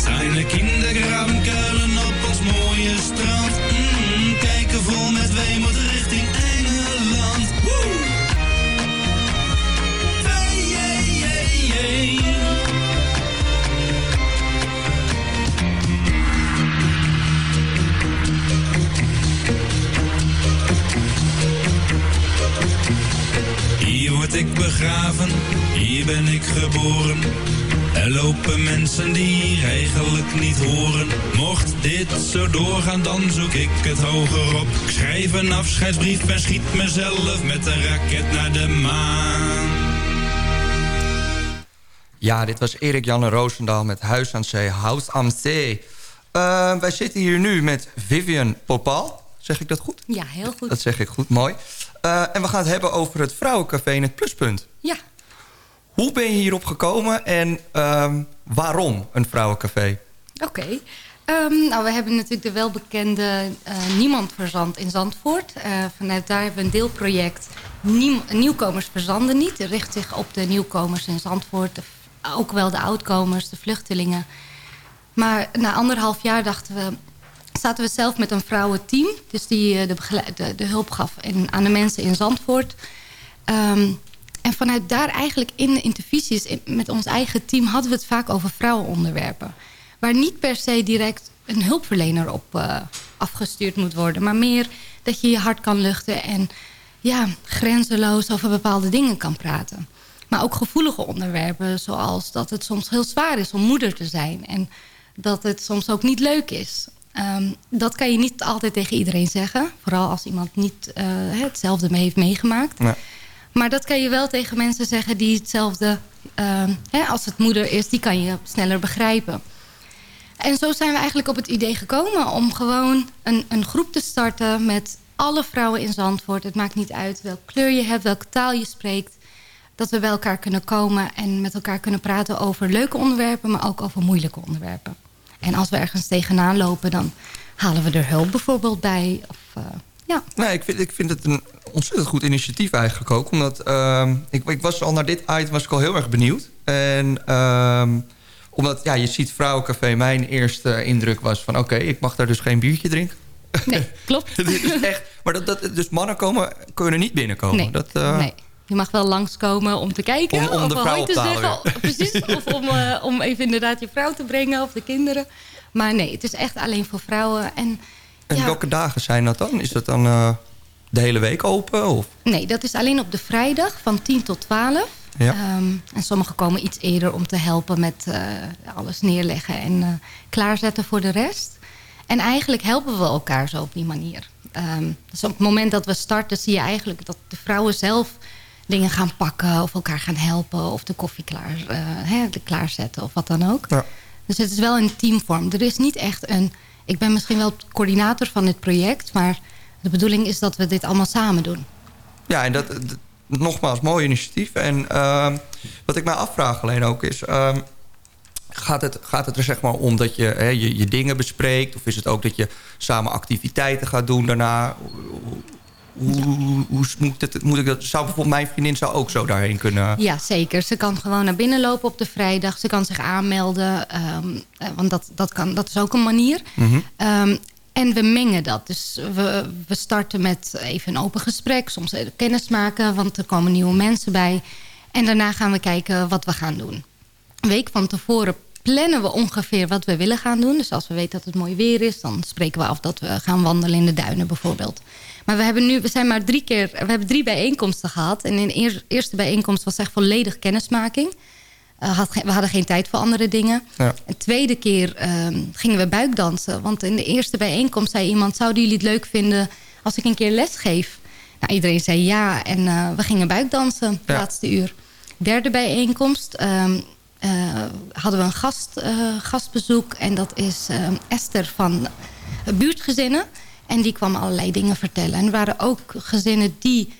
S10: Zijn kindergraven kuilen op ons mooie strand. Mm, kijken vol met weemoed richting Engeland. Woe! Hey, hey, hey, hey. Word ik begraven, hier ben ik geboren. Er lopen mensen die hier eigenlijk niet horen. Mocht dit zo doorgaan, dan zoek ik het hoger op. Ik schrijf een afscheidsbrief en schiet mezelf met een raket naar de maan.
S8: Ja, dit was Erik Janne Roosendaal met Huis aan Zee, House aan Zee. Eh, wij zitten hier nu met Vivian Popal. Zeg ik dat goed?
S11: Ja, heel goed.
S8: Dat zeg ik goed, mooi. Eh, en we gaan het hebben over het Vrouwencafé in het Pluspunt.
S11: Ja.
S8: Hoe ben je hierop gekomen en ehm, waarom een Vrouwencafé?
S11: Oké. Ehm, nou, we hebben natuurlijk de welbekende eh, Niemand Verzand in Zandvoort. Eh, vanuit daar hebben we een deelproject Niem Nieuwkomers Verzanden Niet. Dat richt zich op de nieuwkomers in Zandvoort. de- ook wel de oudkomers, de vluchtelingen. Maar na anderhalf jaar dachten we... zaten we zelf met een vrouwenteam. Dus die eh, de, de, de hulp gaf aan de mensen in Zandvoort. Ehm, en vanuit daar eigenlijk in de intervisies in- met ons eigen team... hadden we het vaak over vrouwenonderwerpen. Waar niet per se direct een hulpverlener op eh, afgestuurd moet worden. Maar meer dat je je hart kan luchten en ja, grenzeloos over bepaalde dingen kan praten. Maar ook gevoelige onderwerpen, zoals dat het soms heel zwaar is om moeder te zijn. En dat het soms ook niet leuk is. Ehm, dat kan je niet altijd tegen iedereen zeggen. Vooral als iemand niet eh, hetzelfde mee heeft meegemaakt. Maar dat kan je wel tegen mensen zeggen die hetzelfde... ehm, hè, als het moeder is, die kan je sneller begrijpen. En zo zijn we eigenlijk op het idee gekomen... om gewoon een, een groep te starten met alle vrouwen in Zandvoort. Het maakt niet uit welke kleur je hebt, welke taal je spreekt. Dat we bij elkaar kunnen komen en met elkaar kunnen praten over leuke onderwerpen... maar ook over moeilijke onderwerpen. En als we ergens tegenaan lopen, dan halen we er hulp bijvoorbeeld bij. Of, eh, ja.
S8: Nee, ik vind, ik vind het een ontzettend goed initiatief eigenlijk ook. Omdat ehm, ik, ik was al naar dit item was ik al heel erg benieuwd. En ehm, omdat ja, je ziet Vrouwencafé, mijn eerste indruk was van... oké, ik mag daar dus geen biertje drinken.
S11: Nee, klopt. [LAUGHS]
S8: Dit is echt, maar dat, dat, dus mannen komen, kunnen niet binnenkomen.
S11: Nee,
S8: dat, eh,
S11: nee. Je mag wel langskomen om te kijken.
S8: Om- om
S11: of hoi te zeggen. Precies. Of om, eh, om even inderdaad je vrouw te brengen of de kinderen. Maar nee, het is echt alleen voor vrouwen. En,
S8: En
S11: ja,
S8: welke dagen zijn dat dan? Is dat dan eh, de hele week open? Of?
S11: Nee, dat is alleen op de vrijdag van 10 tot 12.
S8: Ja.
S11: Ehm, en sommigen komen iets eerder om te helpen met eh, alles neerleggen en klaarzetten voor de rest. En eigenlijk helpen we elkaar zo op die manier. Ehm, dus op het moment dat we starten zie je eigenlijk dat de vrouwen zelf dingen gaan pakken of elkaar gaan helpen of de koffie klaar, eh, hè, klaarzetten of wat dan ook.
S8: Ja.
S11: Dus het is wel een teamvorm. Er is niet echt een... Ik ben misschien wel coördinator van dit project... maar de bedoeling is dat we dit allemaal samen doen.
S8: Ja, en dat, dat- nogmaals, mooi initiatief. En ehm, wat ik mij afvraag alleen ook is... ehm, gaat, het, gaat het er zeg maar om dat je, hè, je je dingen bespreekt? Of is het ook dat je samen activiteiten gaat doen daarna? Hoe, moet, het, moet ik dat, zou bijvoorbeeld mijn vriendin zou ook zo daarheen kunnen...
S11: Ja, zeker. Ze kan gewoon naar binnen lopen op de vrijdag. Ze kan zich aanmelden. eh, want dat, dat, kan, dat is ook een manier.
S8: Mhm.
S11: Ehm, en we mengen dat. Dus we, we starten met even een open gesprek. Soms kennis maken, want er komen nieuwe mensen bij. En daarna gaan we kijken wat we gaan doen. Een week van tevoren plannen we ongeveer wat we willen gaan doen. Dus als we weten dat het mooi weer is... dan spreken we af dat we gaan wandelen in de duinen bijvoorbeeld. Maar we hebben nu, we zijn maar drie keer, we hebben drie bijeenkomsten gehad. En in de eerste bijeenkomst was echt volledig kennismaking. Uh, had, we hadden geen tijd voor andere dingen. Ja. De tweede keer uh, gingen we buikdansen. Want in de eerste bijeenkomst zei iemand... zouden jullie het leuk vinden als ik een keer les geef? Nou, iedereen zei ja en uh, we gingen buikdansen het ja. laatste uur. Derde bijeenkomst um, hadden we een gast, gastbezoek. En dat is ehm, Esther van buurtgezinnen. En die kwam allerlei dingen vertellen. En er waren ook gezinnen die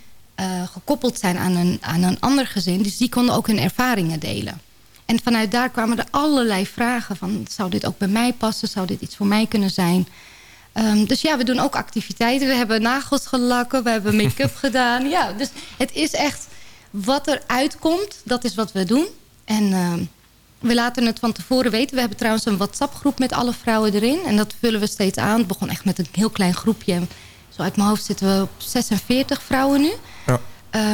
S11: gekoppeld zijn aan een, aan een ander gezin. Dus die konden ook hun ervaringen delen. En vanuit daar kwamen er allerlei vragen van... zou dit ook bij mij passen? Zou dit iets voor mij kunnen zijn? Um, dus ja, we doen ook activiteiten. We hebben nagels gelakken, we hebben make-up [LAUGHS] gedaan. Ja, dus het is echt wat er uitkomt, dat is wat we doen. En uh, we laten het van tevoren weten. We hebben trouwens een WhatsApp-groep met alle vrouwen erin. En dat vullen we steeds aan. Het begon echt met een heel klein groepje. Zo uit mijn hoofd zitten we op 46 vrouwen nu. Ja.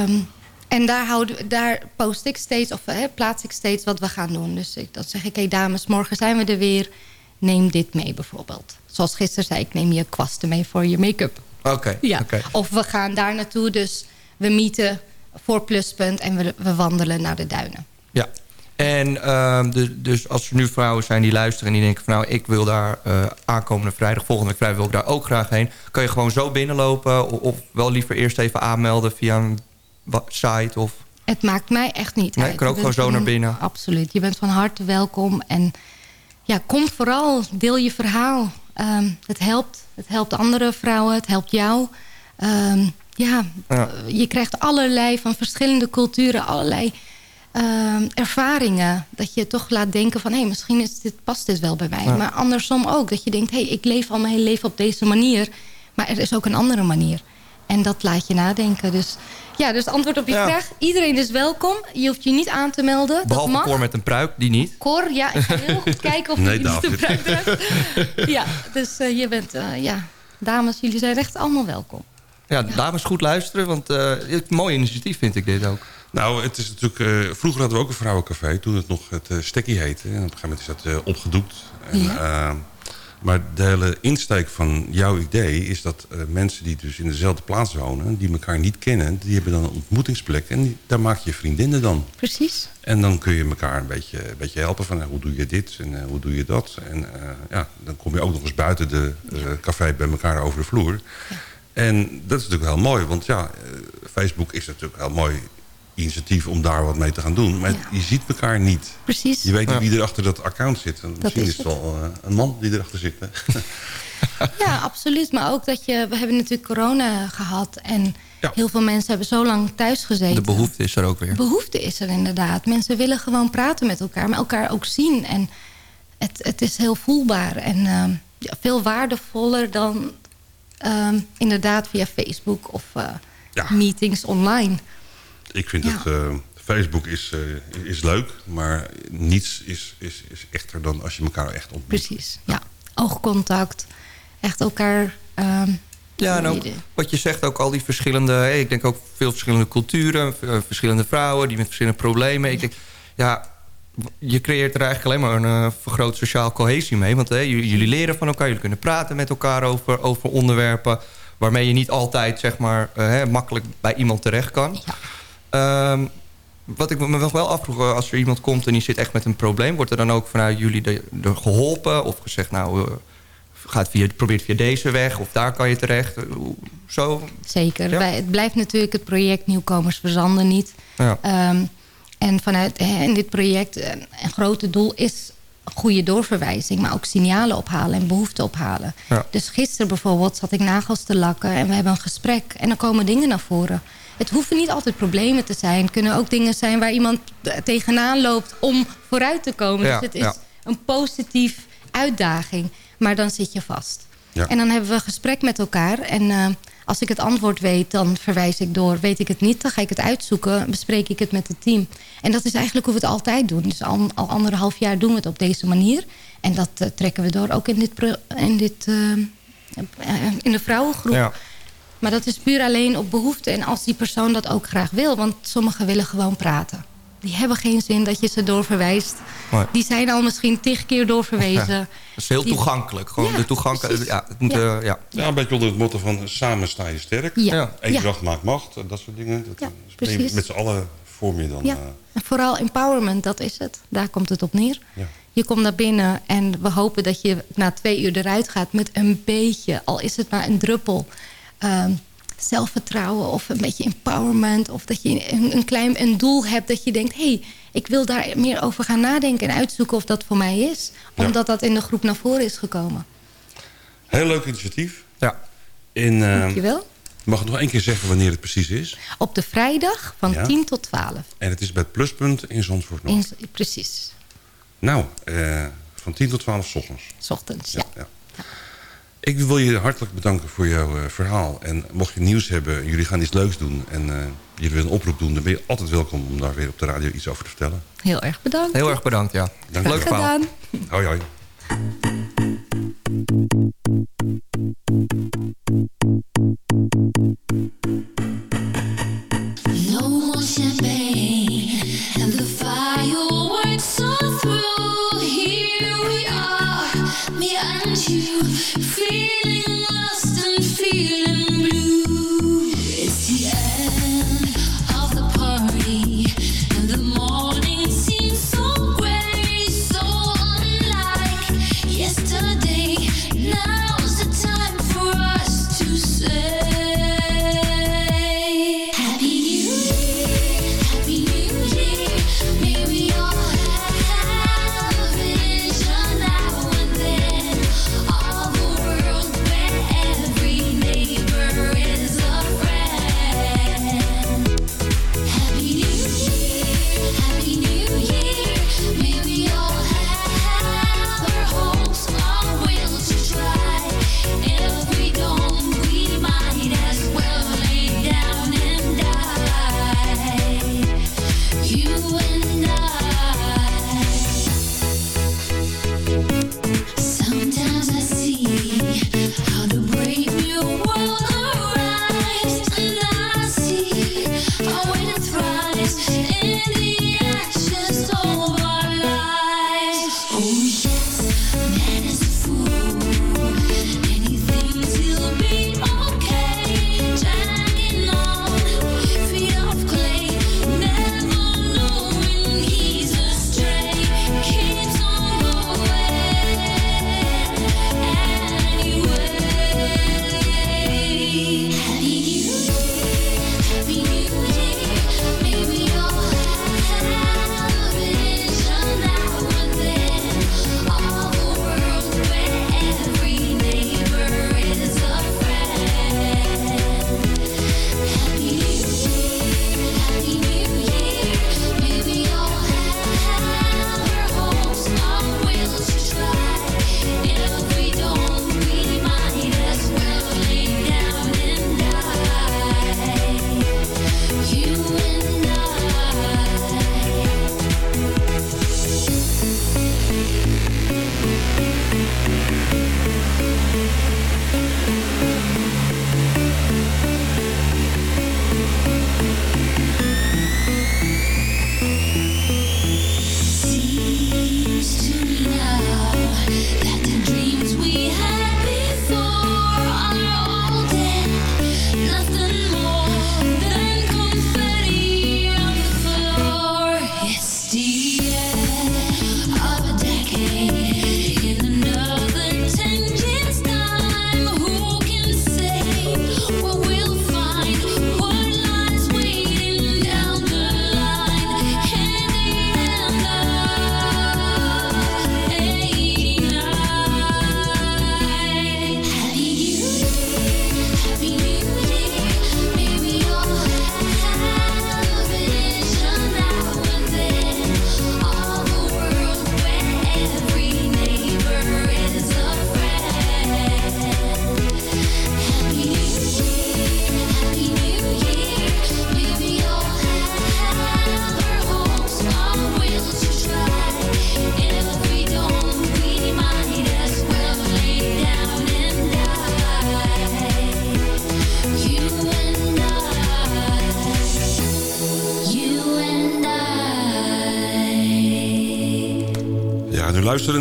S11: Um, en daar, houden, daar post ik steeds, of hè, plaats ik steeds wat we gaan doen. Dus ik, dat zeg ik, hé hey, dames, morgen zijn we er weer. Neem dit mee bijvoorbeeld. Zoals gisteren zei ik, neem je kwasten mee voor je make-up.
S8: Oké.
S11: ja. Of we gaan daar naartoe, dus we mieten voor Pluspunt... en we, we wandelen naar de duinen.
S8: Ja. En uh, de, dus als er nu vrouwen zijn die luisteren en die denken... van nou, ik wil daar uh, aankomende vrijdag, volgende vrijdag wil ik daar ook graag heen. Kan je gewoon zo binnenlopen of, of wel liever eerst even aanmelden via een site? Of...
S11: Het maakt mij echt niet
S8: nee,
S11: uit.
S8: Je kan ook gewoon zo naar binnen.
S11: Absoluut. Je bent van harte welkom. En ja, kom vooral. Deel je verhaal. Um, het helpt. Het helpt andere vrouwen. Het helpt jou. Um, ja, ja, je krijgt allerlei van verschillende culturen... allerlei um, ervaringen. Dat je toch laat denken van... hé, hey, misschien is dit, past dit wel bij mij. Ja. Maar andersom ook. Dat je denkt, hé, hey, ik leef al mijn hele leven op deze manier. Maar er is ook een andere manier. En dat laat je nadenken. Dus ja, dus antwoord op je ja. vraag. Iedereen is welkom. Je hoeft je niet aan te melden.
S8: Behalve
S11: dat mag.
S8: Cor met een pruik, die niet.
S11: Cor, ja, ik ga heel goed [LAUGHS] kijken of
S6: nee,
S11: die niet een pruik draagt. [LAUGHS] Ja, dus uh, je bent, uh, ja, dames, jullie zijn echt allemaal welkom.
S8: Ja, dames, goed luisteren, want uh, het mooi initiatief vind ik dit ook.
S6: Nou, het is natuurlijk... Uh, vroeger hadden we ook een vrouwencafé, toen het nog het uh, Stekkie heette. En op een gegeven moment is dat uh, opgedoekt. En, ja. Maar de hele insteek van jouw idee is dat mensen die dus in dezelfde plaats wonen... die elkaar niet kennen, die hebben dan een ontmoetingsplek... en die, daar maak je vriendinnen dan.
S11: Precies.
S6: En dan kun je elkaar een beetje, een beetje helpen van... Hoe doe je dit en hoe doe je dat? En ja, dan kom je ook nog eens buiten de café bij elkaar over de vloer. Ja. En dat is natuurlijk heel mooi, want ja, Facebook is natuurlijk heel mooi initiatief om daar wat mee te gaan doen. Maar ja. je ziet elkaar niet.
S11: Precies.
S6: Je weet niet wie er achter dat account zit. En misschien is het, wel uh, een man die erachter zit. [LAUGHS]
S11: ja, absoluut. Maar ook dat je... We hebben natuurlijk corona gehad. En ja. heel veel mensen hebben zo lang thuis gezeten.
S8: De behoefte is er ook weer.
S11: De behoefte is er inderdaad. Mensen willen gewoon praten met elkaar. Maar elkaar ook zien. En het, het is heel voelbaar. En uh, ja, veel waardevoller dan uh, inderdaad via Facebook of uh, meetings online.
S6: Ik vind ja. dat uh, Facebook is, uh, is leuk, maar niets is, is, is echter dan als je elkaar echt ontmoet.
S11: Precies, ja. Oogcontact, echt elkaar... Um,
S8: ja, en ook wat je zegt, ook al die verschillende... Hey, ik denk ook veel verschillende culturen, verschillende vrouwen... die met verschillende problemen. Ik denk, ja, je creëert er eigenlijk alleen maar een uh, vergroot sociaal cohesie mee. Want hey, jullie leren van elkaar, jullie kunnen praten met elkaar over, over onderwerpen... waarmee je niet altijd, zeg maar, uh, makkelijk bij iemand terecht kan...
S11: Ja.
S8: Um, wat ik me nog wel afvroeg, als er iemand komt en die zit echt met een probleem... wordt er dan ook vanuit jullie er geholpen of gezegd... nou, uh, gaat via, probeer het via deze weg of daar kan je terecht? Zo?
S11: Zeker. Ja? Het blijft natuurlijk het project Nieuwkomers Verzanden niet.
S8: Ja.
S11: Um, en vanuit in dit project, een, een grote doel is goede doorverwijzing... maar ook signalen ophalen en behoeften ophalen.
S8: Ja.
S11: Dus gisteren bijvoorbeeld zat ik nagels te lakken... en we hebben een gesprek en dan komen dingen naar voren het hoeven niet altijd problemen te zijn. Het kunnen ook dingen zijn waar iemand tegenaan loopt om vooruit te komen.
S8: Ja,
S11: dus het is
S8: ja.
S11: een positief uitdaging. Maar dan zit je vast.
S6: Ja.
S11: En dan hebben we een gesprek met elkaar. En uh, als ik het antwoord weet, dan verwijs ik door. Weet ik het niet, dan ga ik het uitzoeken. Bespreek ik het met het team. En dat is eigenlijk hoe we het altijd doen. Dus al, al anderhalf jaar doen we het op deze manier. En dat uh, trekken we door ook in, dit in, dit, uh, in de vrouwengroep. Maar dat is puur alleen op behoefte. En als die persoon dat ook graag wil. Want sommigen willen gewoon praten. die hebben geen zin dat je ze doorverwijst.
S8: Nee.
S11: Die zijn al misschien tig keer doorverwezen.
S8: Ja. Dat is heel
S11: Die-
S8: toegankelijk. Gewoon
S11: Ja,
S8: de toegankelijk. Ja, het moet,
S11: Ja.
S8: eh, ja.
S4: Ja, een beetje onder het motto van samen sta je sterk.
S11: Ja. Ja.
S4: Eendracht maakt macht, en dat soort dingen. Dat, je
S11: precies.
S4: met z'n allen vorm je dan.
S11: Ja.
S4: eh,
S11: En vooral empowerment, dat is het. Daar komt het op neer.
S4: Ja.
S11: Je komt naar binnen en we hopen dat je na twee uur eruit gaat... met een beetje, al is het maar een druppel... ehm, zelfvertrouwen of een beetje empowerment... of dat je een, een klein een doel hebt dat je denkt... hé, hey, ik wil daar meer over gaan nadenken en uitzoeken of dat voor mij is.
S4: Ja.
S11: Omdat dat in de groep naar voren is gekomen.
S4: Heel leuk initiatief.
S8: Ja.
S4: En, eh,
S11: Dankjewel.
S4: mag ik nog één keer zeggen wanneer het precies is?
S11: Op de vrijdag van
S4: Ja.
S11: 10 tot 12.
S4: En het is bij het pluspunt in Zandvoort.
S11: In, precies,
S4: Nou, eh, van 10 tot 12 's ochtends.
S11: s ochtends, ja.
S4: Ja. Ik wil je hartelijk bedanken voor jouw eh, verhaal. En mocht je nieuws hebben, jullie gaan iets leuks doen... en eh, jullie willen een oproep doen... dan ben je altijd welkom om daar weer op de radio iets over te vertellen.
S11: Heel erg bedankt.
S8: Heel erg bedankt, ja.
S4: Dank je
S8: Leuk
S4: wel.
S8: verhaal.
S4: Hoi, hoi.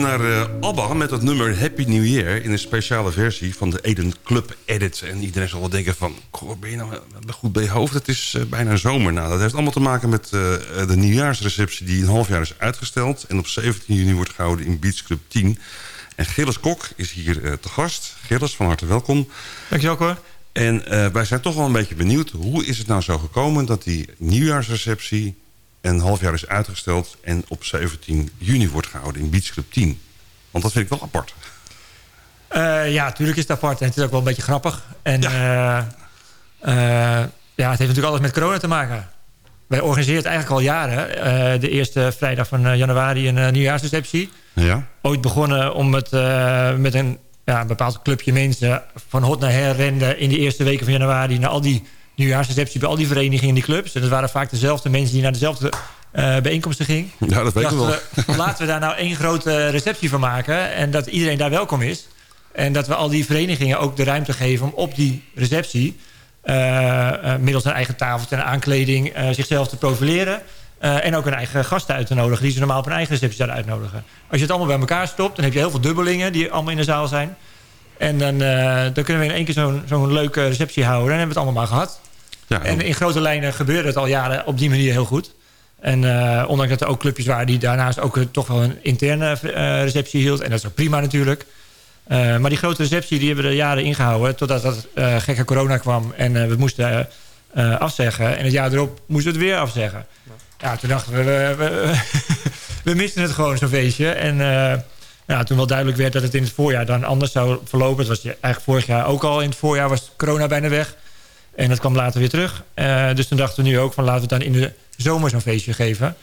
S6: Naar uh, ABBA met het nummer Happy New Year... in een speciale versie van de Eden Club Edit. En iedereen zal wel denken van... ben je nou goed bij je hoofd? Het is uh, bijna zomer. Nou, dat heeft allemaal te maken met uh, de nieuwjaarsreceptie... die een half jaar is uitgesteld... en op 17 juni wordt gehouden in Beach Club 10. En Gilles Kok is hier te gast. Gilles, van harte welkom.
S12: Dankjewel, hoor.
S6: En wij zijn toch wel een beetje benieuwd... hoe is het nou zo gekomen dat die nieuwjaarsreceptie een half jaar is uitgesteld... en op 17 juni wordt gehouden in Beach Club 10. Want dat vind ik wel apart.
S12: Uh, ja, natuurlijk is het apart. En het is ook wel een beetje grappig. En ja, uh, uh, ja het heeft natuurlijk alles met corona te maken. Wij organiseren het eigenlijk al jaren. de eerste vrijdag van januari een nieuwjaarsreceptie.
S6: Ja.
S12: Ooit begonnen om het met een, ja, een bepaald clubje mensen... van hot naar her renden in de eerste weken van januari... naar al die nieuwjaarsreceptie bij al die verenigingen in die clubs. En dat waren vaak dezelfde mensen die naar dezelfde uh, bijeenkomsten gingen.
S6: Ja, dat weet ik wel.
S12: We, laten we daar nou één grote receptie van maken. En dat iedereen daar welkom is. En dat we al die verenigingen ook de ruimte geven om op die receptie... Uh, uh, middels een eigen tafeltje en aankleding zichzelf te profileren. en ook een eigen gasten uit te nodigen... die ze normaal op een eigen receptie zouden uitnodigen. Als je het allemaal bij elkaar stopt... dan heb je heel veel dubbelingen die allemaal in de zaal zijn. En dan, dan kunnen we in één keer zo'n zo'n leuke receptie houden. En hebben we het allemaal maar gehad. Ja, en in grote lijnen gebeurde het al jaren op die manier heel goed. En uh, ondanks dat er ook clubjes waren die daarnaast ook toch wel een interne uh, receptie hield. En dat is ook prima natuurlijk. Maar die grote receptie die hebben we er jaren ingehouden. Totdat dat gekke corona kwam en we moesten afzeggen. En het jaar erop moesten we het weer afzeggen. Ja, toen dachten we, we, we, [LAUGHS] we misten het gewoon zo'n feestje. En ja, toen wel duidelijk werd dat het in het voorjaar dan anders zou verlopen. Het was eigenlijk vorig jaar ook al in het voorjaar was corona bijna weg. En dat kwam later weer terug. Uh, dus toen dachten we nu ook van laten we dan in de zomer zo'n feestje geven.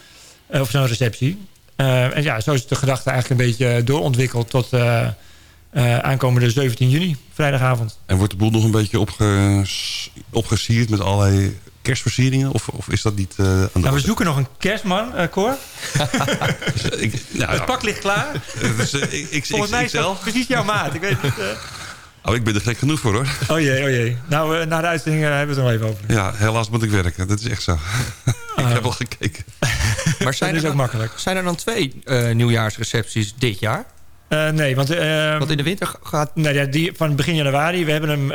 S12: Uh, of zo'n receptie. Uh, en ja, zo is de gedachte eigenlijk een beetje doorontwikkeld tot aankomende 17 juni, vrijdagavond.
S6: En wordt de boel nog een beetje opge opgesierd met allerlei kerstversieringen? Of, of is dat niet aan de
S12: nou, We zoeken nog een kerstman, Cor.
S6: dus, [LAUGHS] ik, nou, [LAUGHS]
S12: het pak ligt klaar.
S6: Dus, ik, ik,
S12: Volgens mij is dat precies jouw maat. Ik weet niet...
S6: Oh, ik ben er gek genoeg voor hoor.
S12: Oh jee, oh jee. Nou, uh, na de uitzending uh, hebben we het nog even over.
S6: Ja, helaas moet ik werken. Dat is echt zo. [LAUGHS] ik heb al gekeken. [LAUGHS]
S8: maar zijn
S12: dat is
S8: er
S12: ook
S8: dan,
S12: makkelijk.
S8: Zijn er dan twee uh, nieuwjaarsrecepties dit jaar?
S12: Uh, nee, want... Uh,
S8: want in de winter gaat...
S12: Nee, ja, die van begin januari. We hebben hem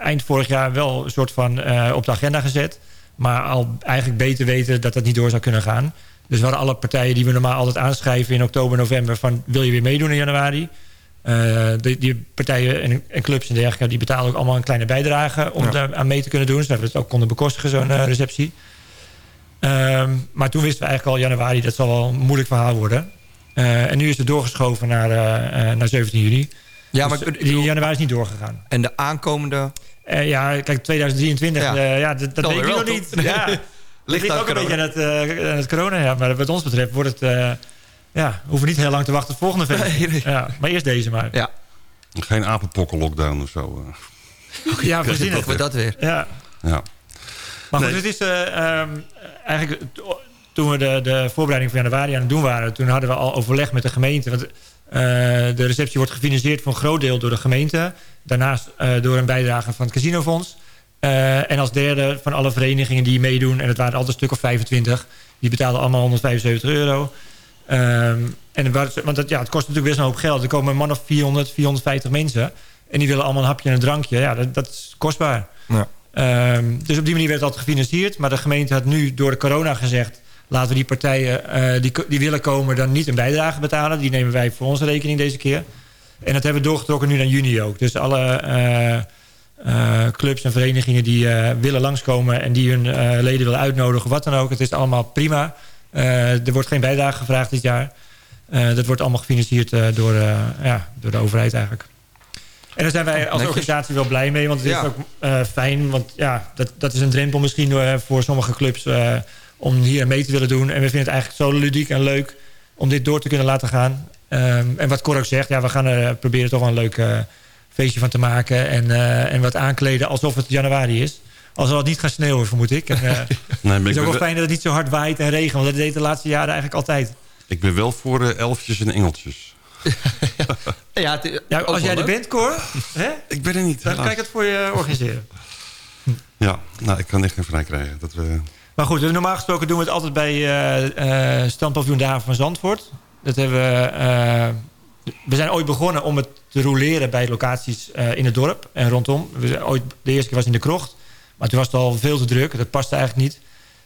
S12: eind vorig jaar wel een soort van op de agenda gezet. Maar al eigenlijk beter weten dat dat niet door zou kunnen gaan. Dus waren alle partijen die we normaal altijd aanschrijven in oktober, november... van wil je weer meedoen in januari... Uh, die, die, partijen en, en, clubs en dergelijke... die betalen ook allemaal een kleine bijdrage... om ja. daar aan mee te kunnen doen. Zodat we het ook konden bekostigen, zo'n uh, receptie. Um, maar toen wisten we eigenlijk al januari... dat zal wel een moeilijk verhaal worden. Uh, en nu is het doorgeschoven naar, naar 17 juni. Ja, dus maar die januari is niet doorgegaan.
S8: En de aankomende...
S12: ja, kijk, 2023... Ja, ja dat, dat weet ik nog niet. [LAUGHS] Ja, ligt, ligt ook corona. een beetje aan het, aan het corona. Ja, maar wat ons betreft wordt het ja, we hoeven niet heel lang te wachten op de volgende feest. Nee, nee. Ja, maar eerst deze maar.
S8: Ja.
S6: Geen apenpokken-lockdown of zo.
S12: ja, we zien het.
S8: we dat weer.
S12: Ja.
S6: ja.
S12: Maar goed, nee. het is uh, um, eigenlijk... Toen we de, de voorbereiding van januari aan het doen waren... toen hadden we al overleg met de gemeente. Want uh, de receptie wordt gefinancierd voor een groot deel door de gemeente. Daarnaast uh, door een bijdrage van het casinofonds. Uh, en als derde van alle verenigingen die meedoen... en het waren altijd een stuk of 25... die betaalden allemaal 175 euro... Um, en want het, ja, het kost natuurlijk best een hoop geld. Er komen een man of 400, 450 mensen. En die willen allemaal een hapje en een drankje. Ja, dat, dat is kostbaar.
S8: Ja.
S12: Um, dus op die manier werd dat gefinancierd. Maar de gemeente had nu door de corona gezegd... laten we die partijen uh, die, die willen komen dan niet een bijdrage betalen. Die nemen wij voor onze rekening deze keer. En dat hebben we doorgetrokken nu naar juni ook. Dus alle uh, uh, clubs en verenigingen die willen langskomen... en die hun leden willen uitnodigen, wat dan ook. Het is allemaal prima... Uh, er wordt geen bijdrage gevraagd dit jaar. Uh, dat wordt allemaal gefinancierd uh, door, ja, door de overheid eigenlijk. En daar zijn wij als organisatie wel blij mee. Want het ja. is ook fijn. Want ja, dat, dat is een drempel misschien voor sommige clubs... om hier mee te willen doen. En we vinden het eigenlijk zo ludiek en leuk... om dit door te kunnen laten gaan. Um, en wat Cor ook zegt... Ja, we gaan er proberen toch wel een leuk feestje van te maken. En, en wat aankleden alsof het januari is. Al zal het niet gaan sneeuwen, vermoed ik. En, uh, [LAUGHS] nee, het is ook wel fijn dat het niet zo hard waait en regent. Want dat deed de laatste jaren eigenlijk altijd.
S6: Ik ben wel voor uh, elfjes en engeltjes. [LAUGHS]
S12: ja, het, ja, als jij er bent, Cor. Hè?
S6: Ik ben er niet.
S12: Dan kan ik het voor je organiseren.
S6: ja, nou, ik kan echt geen vrij krijgen. Dat we...
S12: Maar goed, normaal gesproken doen we het altijd bij uh, uh, Standpavioen van Zandvoort. Dat hebben we, eh, we zijn ooit begonnen om het te roleren bij locaties eh, in het dorp en rondom. We zijn ooit, de eerste keer was in de krocht. Maar toen was het al veel te druk. Dat paste eigenlijk niet.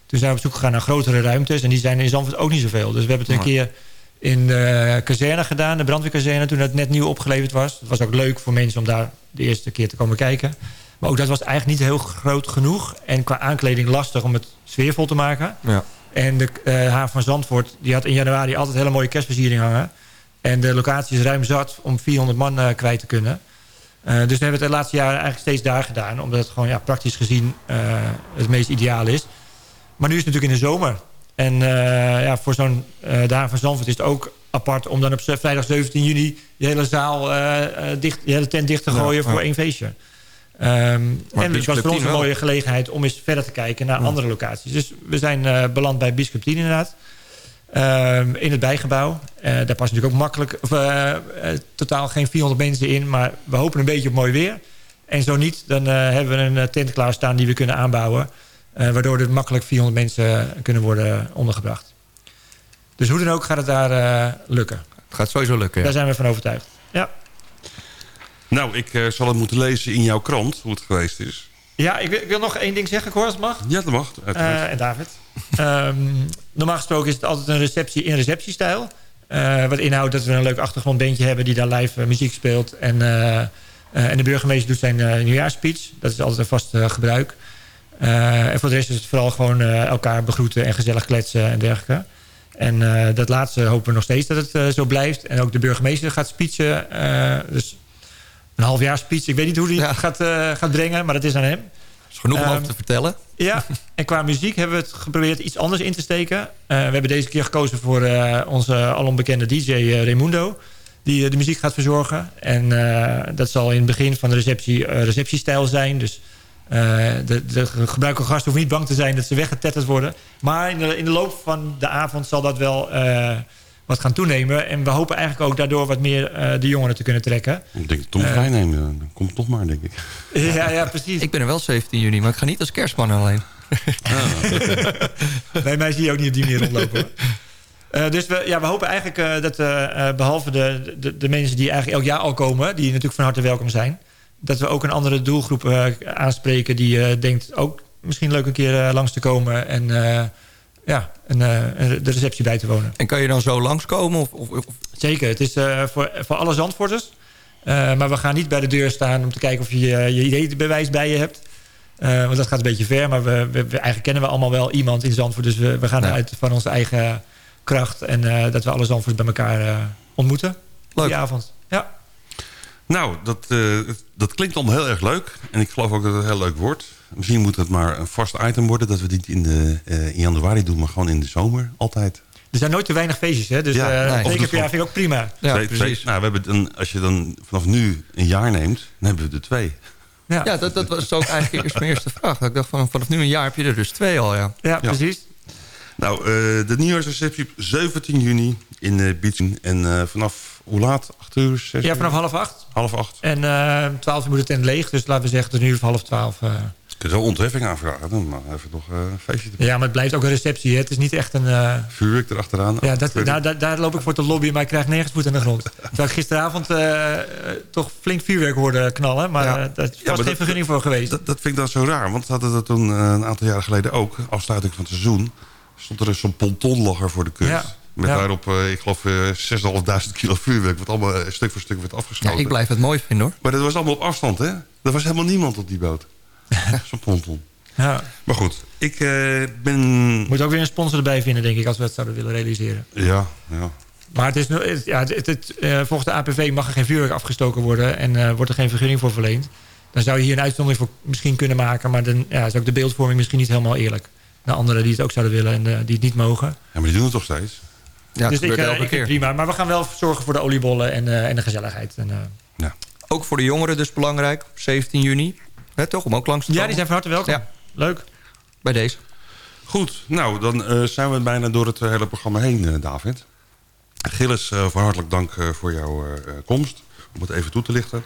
S12: Toen zijn we op zoek gegaan naar grotere ruimtes. En die zijn in Zandvoort ook niet zoveel. Dus we hebben het een keer in de kazerne gedaan. De brandweerkazerne. Toen het net nieuw opgeleverd was. Het was ook leuk voor mensen om daar de eerste keer te komen kijken. Maar ook dat was eigenlijk niet heel groot genoeg. En qua aankleding lastig om het sfeervol te maken.
S8: Ja.
S12: En de uh, haven van Zandvoort die had in januari altijd hele mooie kerstversiering hangen. En de locatie is ruim zat om 400 man uh, kwijt te kunnen. Uh, dus we hebben het de laatste jaren eigenlijk steeds daar gedaan. Omdat het gewoon ja, praktisch gezien het meest ideaal is. Maar nu is het natuurlijk in de zomer. En ja, voor zo'n dagen van Zandvoort is het ook apart... om dan op vrijdag 17 juni je hele zaal dicht, je hele tent dicht te gooien ja, voor één feestje. Um, en het was voor ons een mooie gelegenheid om eens verder te kijken naar ja. andere locaties. Dus we zijn uh, beland bij 10 inderdaad. Um, in het bijgebouw. Uh, daar past natuurlijk ook makkelijk, of, uh, totaal geen 400 mensen in. Maar we hopen een beetje op mooi weer. En zo niet, dan hebben we een tent klaarstaan die we kunnen aanbouwen. waardoor er makkelijk 400 mensen kunnen worden ondergebracht. Dus hoe dan ook gaat het daar lukken.
S8: Het gaat sowieso lukken, ja.
S12: Daar zijn we van overtuigd. Ja.
S6: Nou, ik uh, zal het moeten lezen in jouw krant, hoe het geweest is.
S12: Ja, ik wil, ik wil nog één ding zeggen, hoor, als het mag.
S6: Ja, dat mag.
S12: Uh, en David. um, [LAUGHS] normaal gesproken is het altijd een receptie in receptiestijl. Uh, wat inhoudt dat we een leuk achtergrondbandje hebben... die daar live muziek speelt. En, en de burgemeester doet zijn nieuwjaarspeech. Dat is altijd een vast gebruik. en voor de rest is het vooral gewoon elkaar begroeten... en gezellig kletsen en dergelijke. En dat laatste hopen we nog steeds dat het zo blijft. En ook de burgemeester gaat speechen. dus een halfjaar speech. Ik weet niet hoe hij het gaat, uh, gaat brengen, maar dat is aan hem.
S8: is genoeg om
S12: Um,
S8: over te vertellen.
S12: Ja, [LAUGHS] en qua muziek hebben we het geprobeerd iets anders in te steken. Uh, we hebben deze keer gekozen voor uh, onze alombekende DJ Raimundo. Die de muziek gaat verzorgen. En dat zal in het begin van de receptie receptiestijl zijn. Dus de, de gebruikelijke gasten hoeven niet bang te zijn dat ze weggetetterd worden. Maar in de, in de loop van de avond zal dat wel wat gaan toenemen. En we hopen eigenlijk ook daardoor wat meer uh, de jongeren te kunnen trekken.
S6: Ik denk Tom vrij nemen, dan komt toch maar, denk ik. [LAUGHS]
S12: Ja, ja, precies.
S8: ik ben er wel 17 juni, maar ik ga niet als kerstman alleen.
S12: Ah. [LAUGHS] Bij mij zie je ook niet op die manier rondlopen. Uh, [LAUGHS] dus we, ja, we hopen eigenlijk uh, dat uh, behalve de, de, de, mensen die eigenlijk elk jaar al komen... die natuurlijk van harte welkom zijn... dat we ook een andere doelgroep aanspreken... die denkt ook misschien leuk een keer langs te komen... en ja, een, een, de receptie bij te wonen.
S8: En kan je dan zo langskomen? Of, of, of?
S12: Zeker, het is uh, voor, voor alle Zandvoorters. Uh, maar we gaan niet bij de deur staan om te kijken of je je ideebewijs bij je hebt. Uh, want dat gaat een beetje ver. Maar we, we, we, eigenlijk kennen we allemaal wel iemand in Zandvoort. Dus we, we gaan ja. uit van onze eigen kracht. En dat we alle Zandvoorts bij elkaar ontmoeten.
S8: Leuk.
S12: Die avond. Ja.
S6: Nou, dat, dat klinkt allemaal heel erg leuk. En ik geloof ook dat het heel leuk wordt. Misschien moet het maar een vast item worden... dat we dit in, de, uh, in januari doen, maar gewoon in de zomer altijd.
S12: Er zijn nooit te weinig feestjes, hè? Dus ja, uh, nee. keer per jaar vind ik ook prima.
S6: Ja, twee, precies. Twee, nou, we hebben dan, als je dan vanaf nu een jaar neemt, dan hebben we er twee.
S8: Ja, ja dat, dat was ook eigenlijk eerst mijn eerste vraag. Ik dacht, van, vanaf nu een jaar heb je er dus twee al, ja.
S12: Ja, precies.
S6: Nou, uh, de nieuwjaarsreceptie 17 juni in uh, Bietsen. En vanaf hoe laat? 8 uur? 6
S12: ja, vanaf half acht.
S6: Half acht.
S12: En 12 uur moet het tent leeg. Dus laten we zeggen, het is nu half twaalf...
S6: Je kunt zo ontheffing aanvragen. Dan maar even nog uh, een feestje te
S12: Ja, maar het blijft ook een receptie. Hè? Het is niet echt een... Uh...
S6: Vuurwerk erachteraan.
S12: Ja, dat, daar, daar loop ik voor te lobbyen, maar ik krijg nergens voet aan de grond. Terwijl ik gisteravond uh, toch flink vuurwerk hoorde knallen. Maar ja. daar was ja, geen dat, vergunning voor geweest.
S6: Dat, dat, vind ik dan zo raar. Want we hadden dat toen een aantal jaren geleden ook. Afsluiting van het seizoen. Stond er zo'n pontonlogger voor de kust. Ja. Met ja. daarop, uh, ik geloof, uh, 6.500 kilo vuurwerk... wat allemaal uh, stuk voor stuk werd afgeschoten.
S8: Ja, ik blijf het mooi vinden, hoor.
S6: Maar dat was allemaal op afstand, hè? Er was helemaal niemand op die boot. [LAUGHS] Zo'n ponton.
S12: Ja.
S6: Maar goed, ik uh, ben...
S12: Moet ook weer een sponsor erbij vinden, denk ik, als we het zouden willen realiseren.
S6: Ja, ja.
S12: Maar het is, het, ja, het, het, uh, volgens de APV mag er geen vuurwerk afgestoken worden... en uh, wordt er geen vergunning voor verleend. Dan zou je hier een uitzondering voor misschien kunnen maken... maar dan ja, is ook de beeldvorming misschien niet helemaal eerlijk. Naar anderen die het ook zouden willen en die het niet mogen.
S6: Ja, maar die doen het toch steeds?
S12: Ja, dus ik, elke ik keer. prima. Maar we gaan wel zorgen voor de oliebollen en, en de gezelligheid. En,
S6: ja.
S8: Ook voor de jongeren dus belangrijk, 17 juni. Toch, om ook langs te komen.
S12: Ja, die zijn van harte welkom. Ja. Leuk.
S8: Bij deze.
S6: Goed, nou, dan uh, zijn we bijna door het hele programma heen, uh, David. Gilles, uh, van hartelijk dank voor jouw komst. Om het even toe te lichten.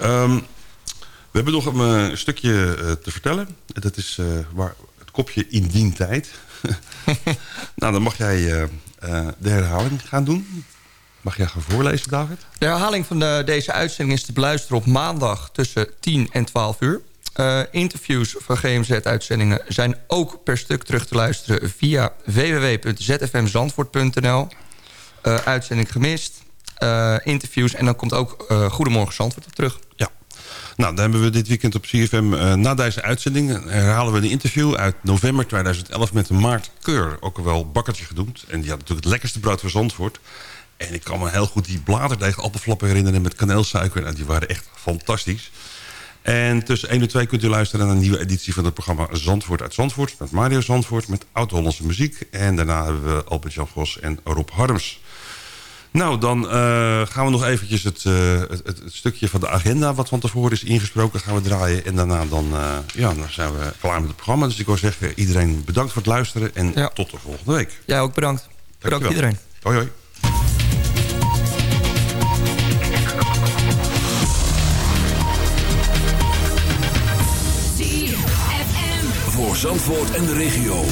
S6: Um, we hebben nog een stukje te vertellen. Dat is waar het kopje indien tijd. [LAUGHS] nou, dan mag jij eh, de herhaling gaan doen. Mag jij gaan voorlezen, David?
S8: De herhaling van de, deze uitzending is te beluisteren op maandag tussen 10 en 12 uur. Uh, interviews van GMZ-uitzendingen zijn ook per stuk terug te luisteren... via www.zfmzandvoort.nl. Uh, uitzending gemist, uh, interviews en dan komt ook Goedemorgen Zandvoort op terug.
S6: Ja. Nou, dan hebben we dit weekend op CFM na deze uitzending... herhalen we een interview uit november 2011 met Maart Keur. Ook wel bakkertje genoemd. En die had natuurlijk het lekkerste brood van Zandvoort. En ik kan me heel goed die bladerdeeg appelflappen herinneren... met kaneelsuiker. En die waren echt fantastisch. En tussen 1 en 2 kunt u luisteren naar een nieuwe editie van het programma Zandvoort uit Zandvoort. Met Mario Zandvoort, met oud-Hollandse muziek. En daarna hebben we Albert-Jan Vos en Rob Harms. Nou, dan uh, gaan we nog eventjes het, uh, het, het, stukje van de agenda... wat van tevoren is ingesproken, gaan we draaien. En daarna dan, uh, ja, dan zijn we klaar met het programma. Dus ik wil zeggen, iedereen bedankt voor het luisteren. En ja. tot de volgende week.
S8: Jij ook bedankt. Bedankt iedereen.
S6: Hoi, hoi.
S2: Zandvoort en de regio.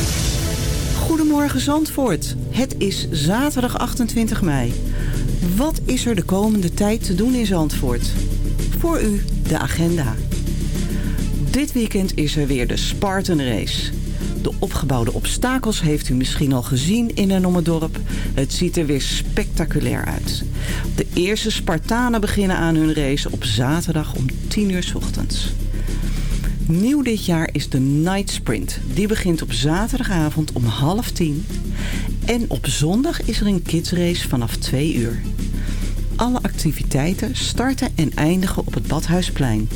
S13: Goedemorgen Zandvoort. Het is zaterdag 28 mei. Wat is er de komende tijd te doen in Zandvoort? Voor u de agenda. Dit weekend is er weer de Spartan Race. De opgebouwde obstakels heeft u misschien al gezien in en om het dorp. Het ziet er weer spectaculair uit. De eerste Spartanen beginnen aan hun race op zaterdag om 10 uur s ochtends. Nieuw dit jaar is de Night Sprint. Die begint op zaterdagavond om half tien. En op zondag is er een kidsrace vanaf twee uur. Alle activiteiten starten en eindigen op het Badhuisplein.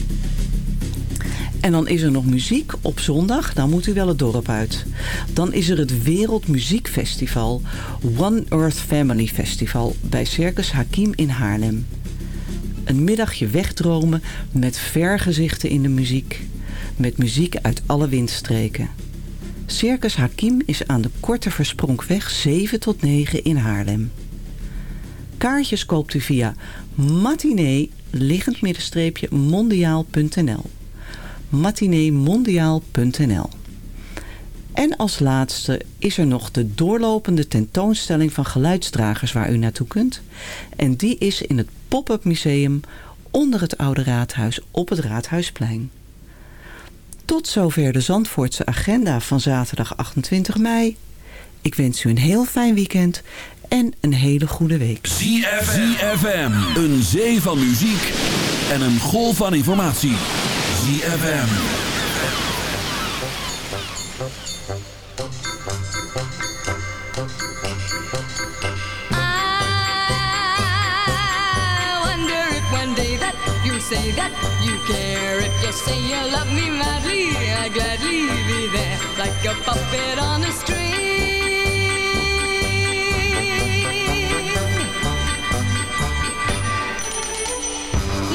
S13: En dan is er nog muziek op zondag, dan moet u wel het dorp uit. Dan is er het Wereldmuziekfestival, One Earth Family Festival... bij Circus Hakim in Haarlem. Een middagje wegdromen met vergezichten in de muziek met muziek uit alle windstreken. Circus Hakim is aan de Korte Verspronkweg 7 tot 9 in Haarlem. Kaartjes koopt u via matinee mondiaal.nl matineemondiaal.nl En als laatste is er nog de doorlopende tentoonstelling van geluidsdragers waar u naartoe kunt. En die is in het Pop-up Museum onder het Oude Raadhuis op het Raadhuisplein. Tot zover de Zandvoortse agenda van zaterdag 28 mei. Ik wens u een heel fijn weekend en een hele goede week.
S2: ZFM, een zee van muziek en een golf van informatie. ZFM.
S14: say that you care. If say you love me madly, I gladly be there like a puppet on a string.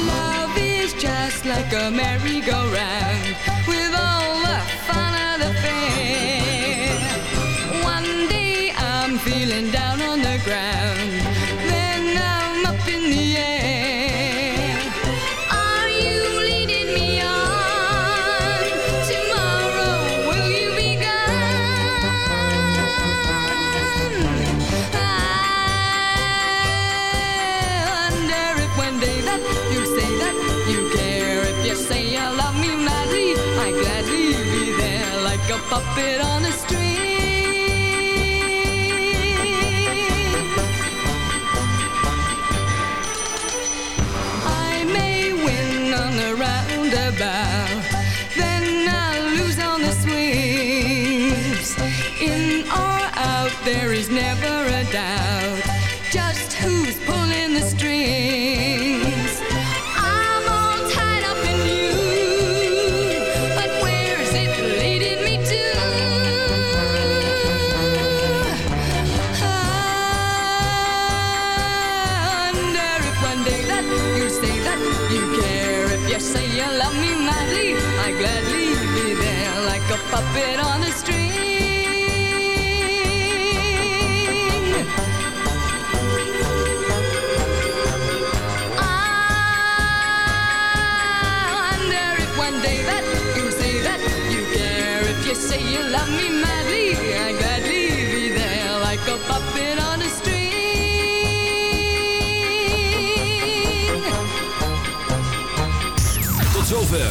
S14: Love is just like a merry-go-round with all the fun of the fair. One day I'm feeling down on the ground, it on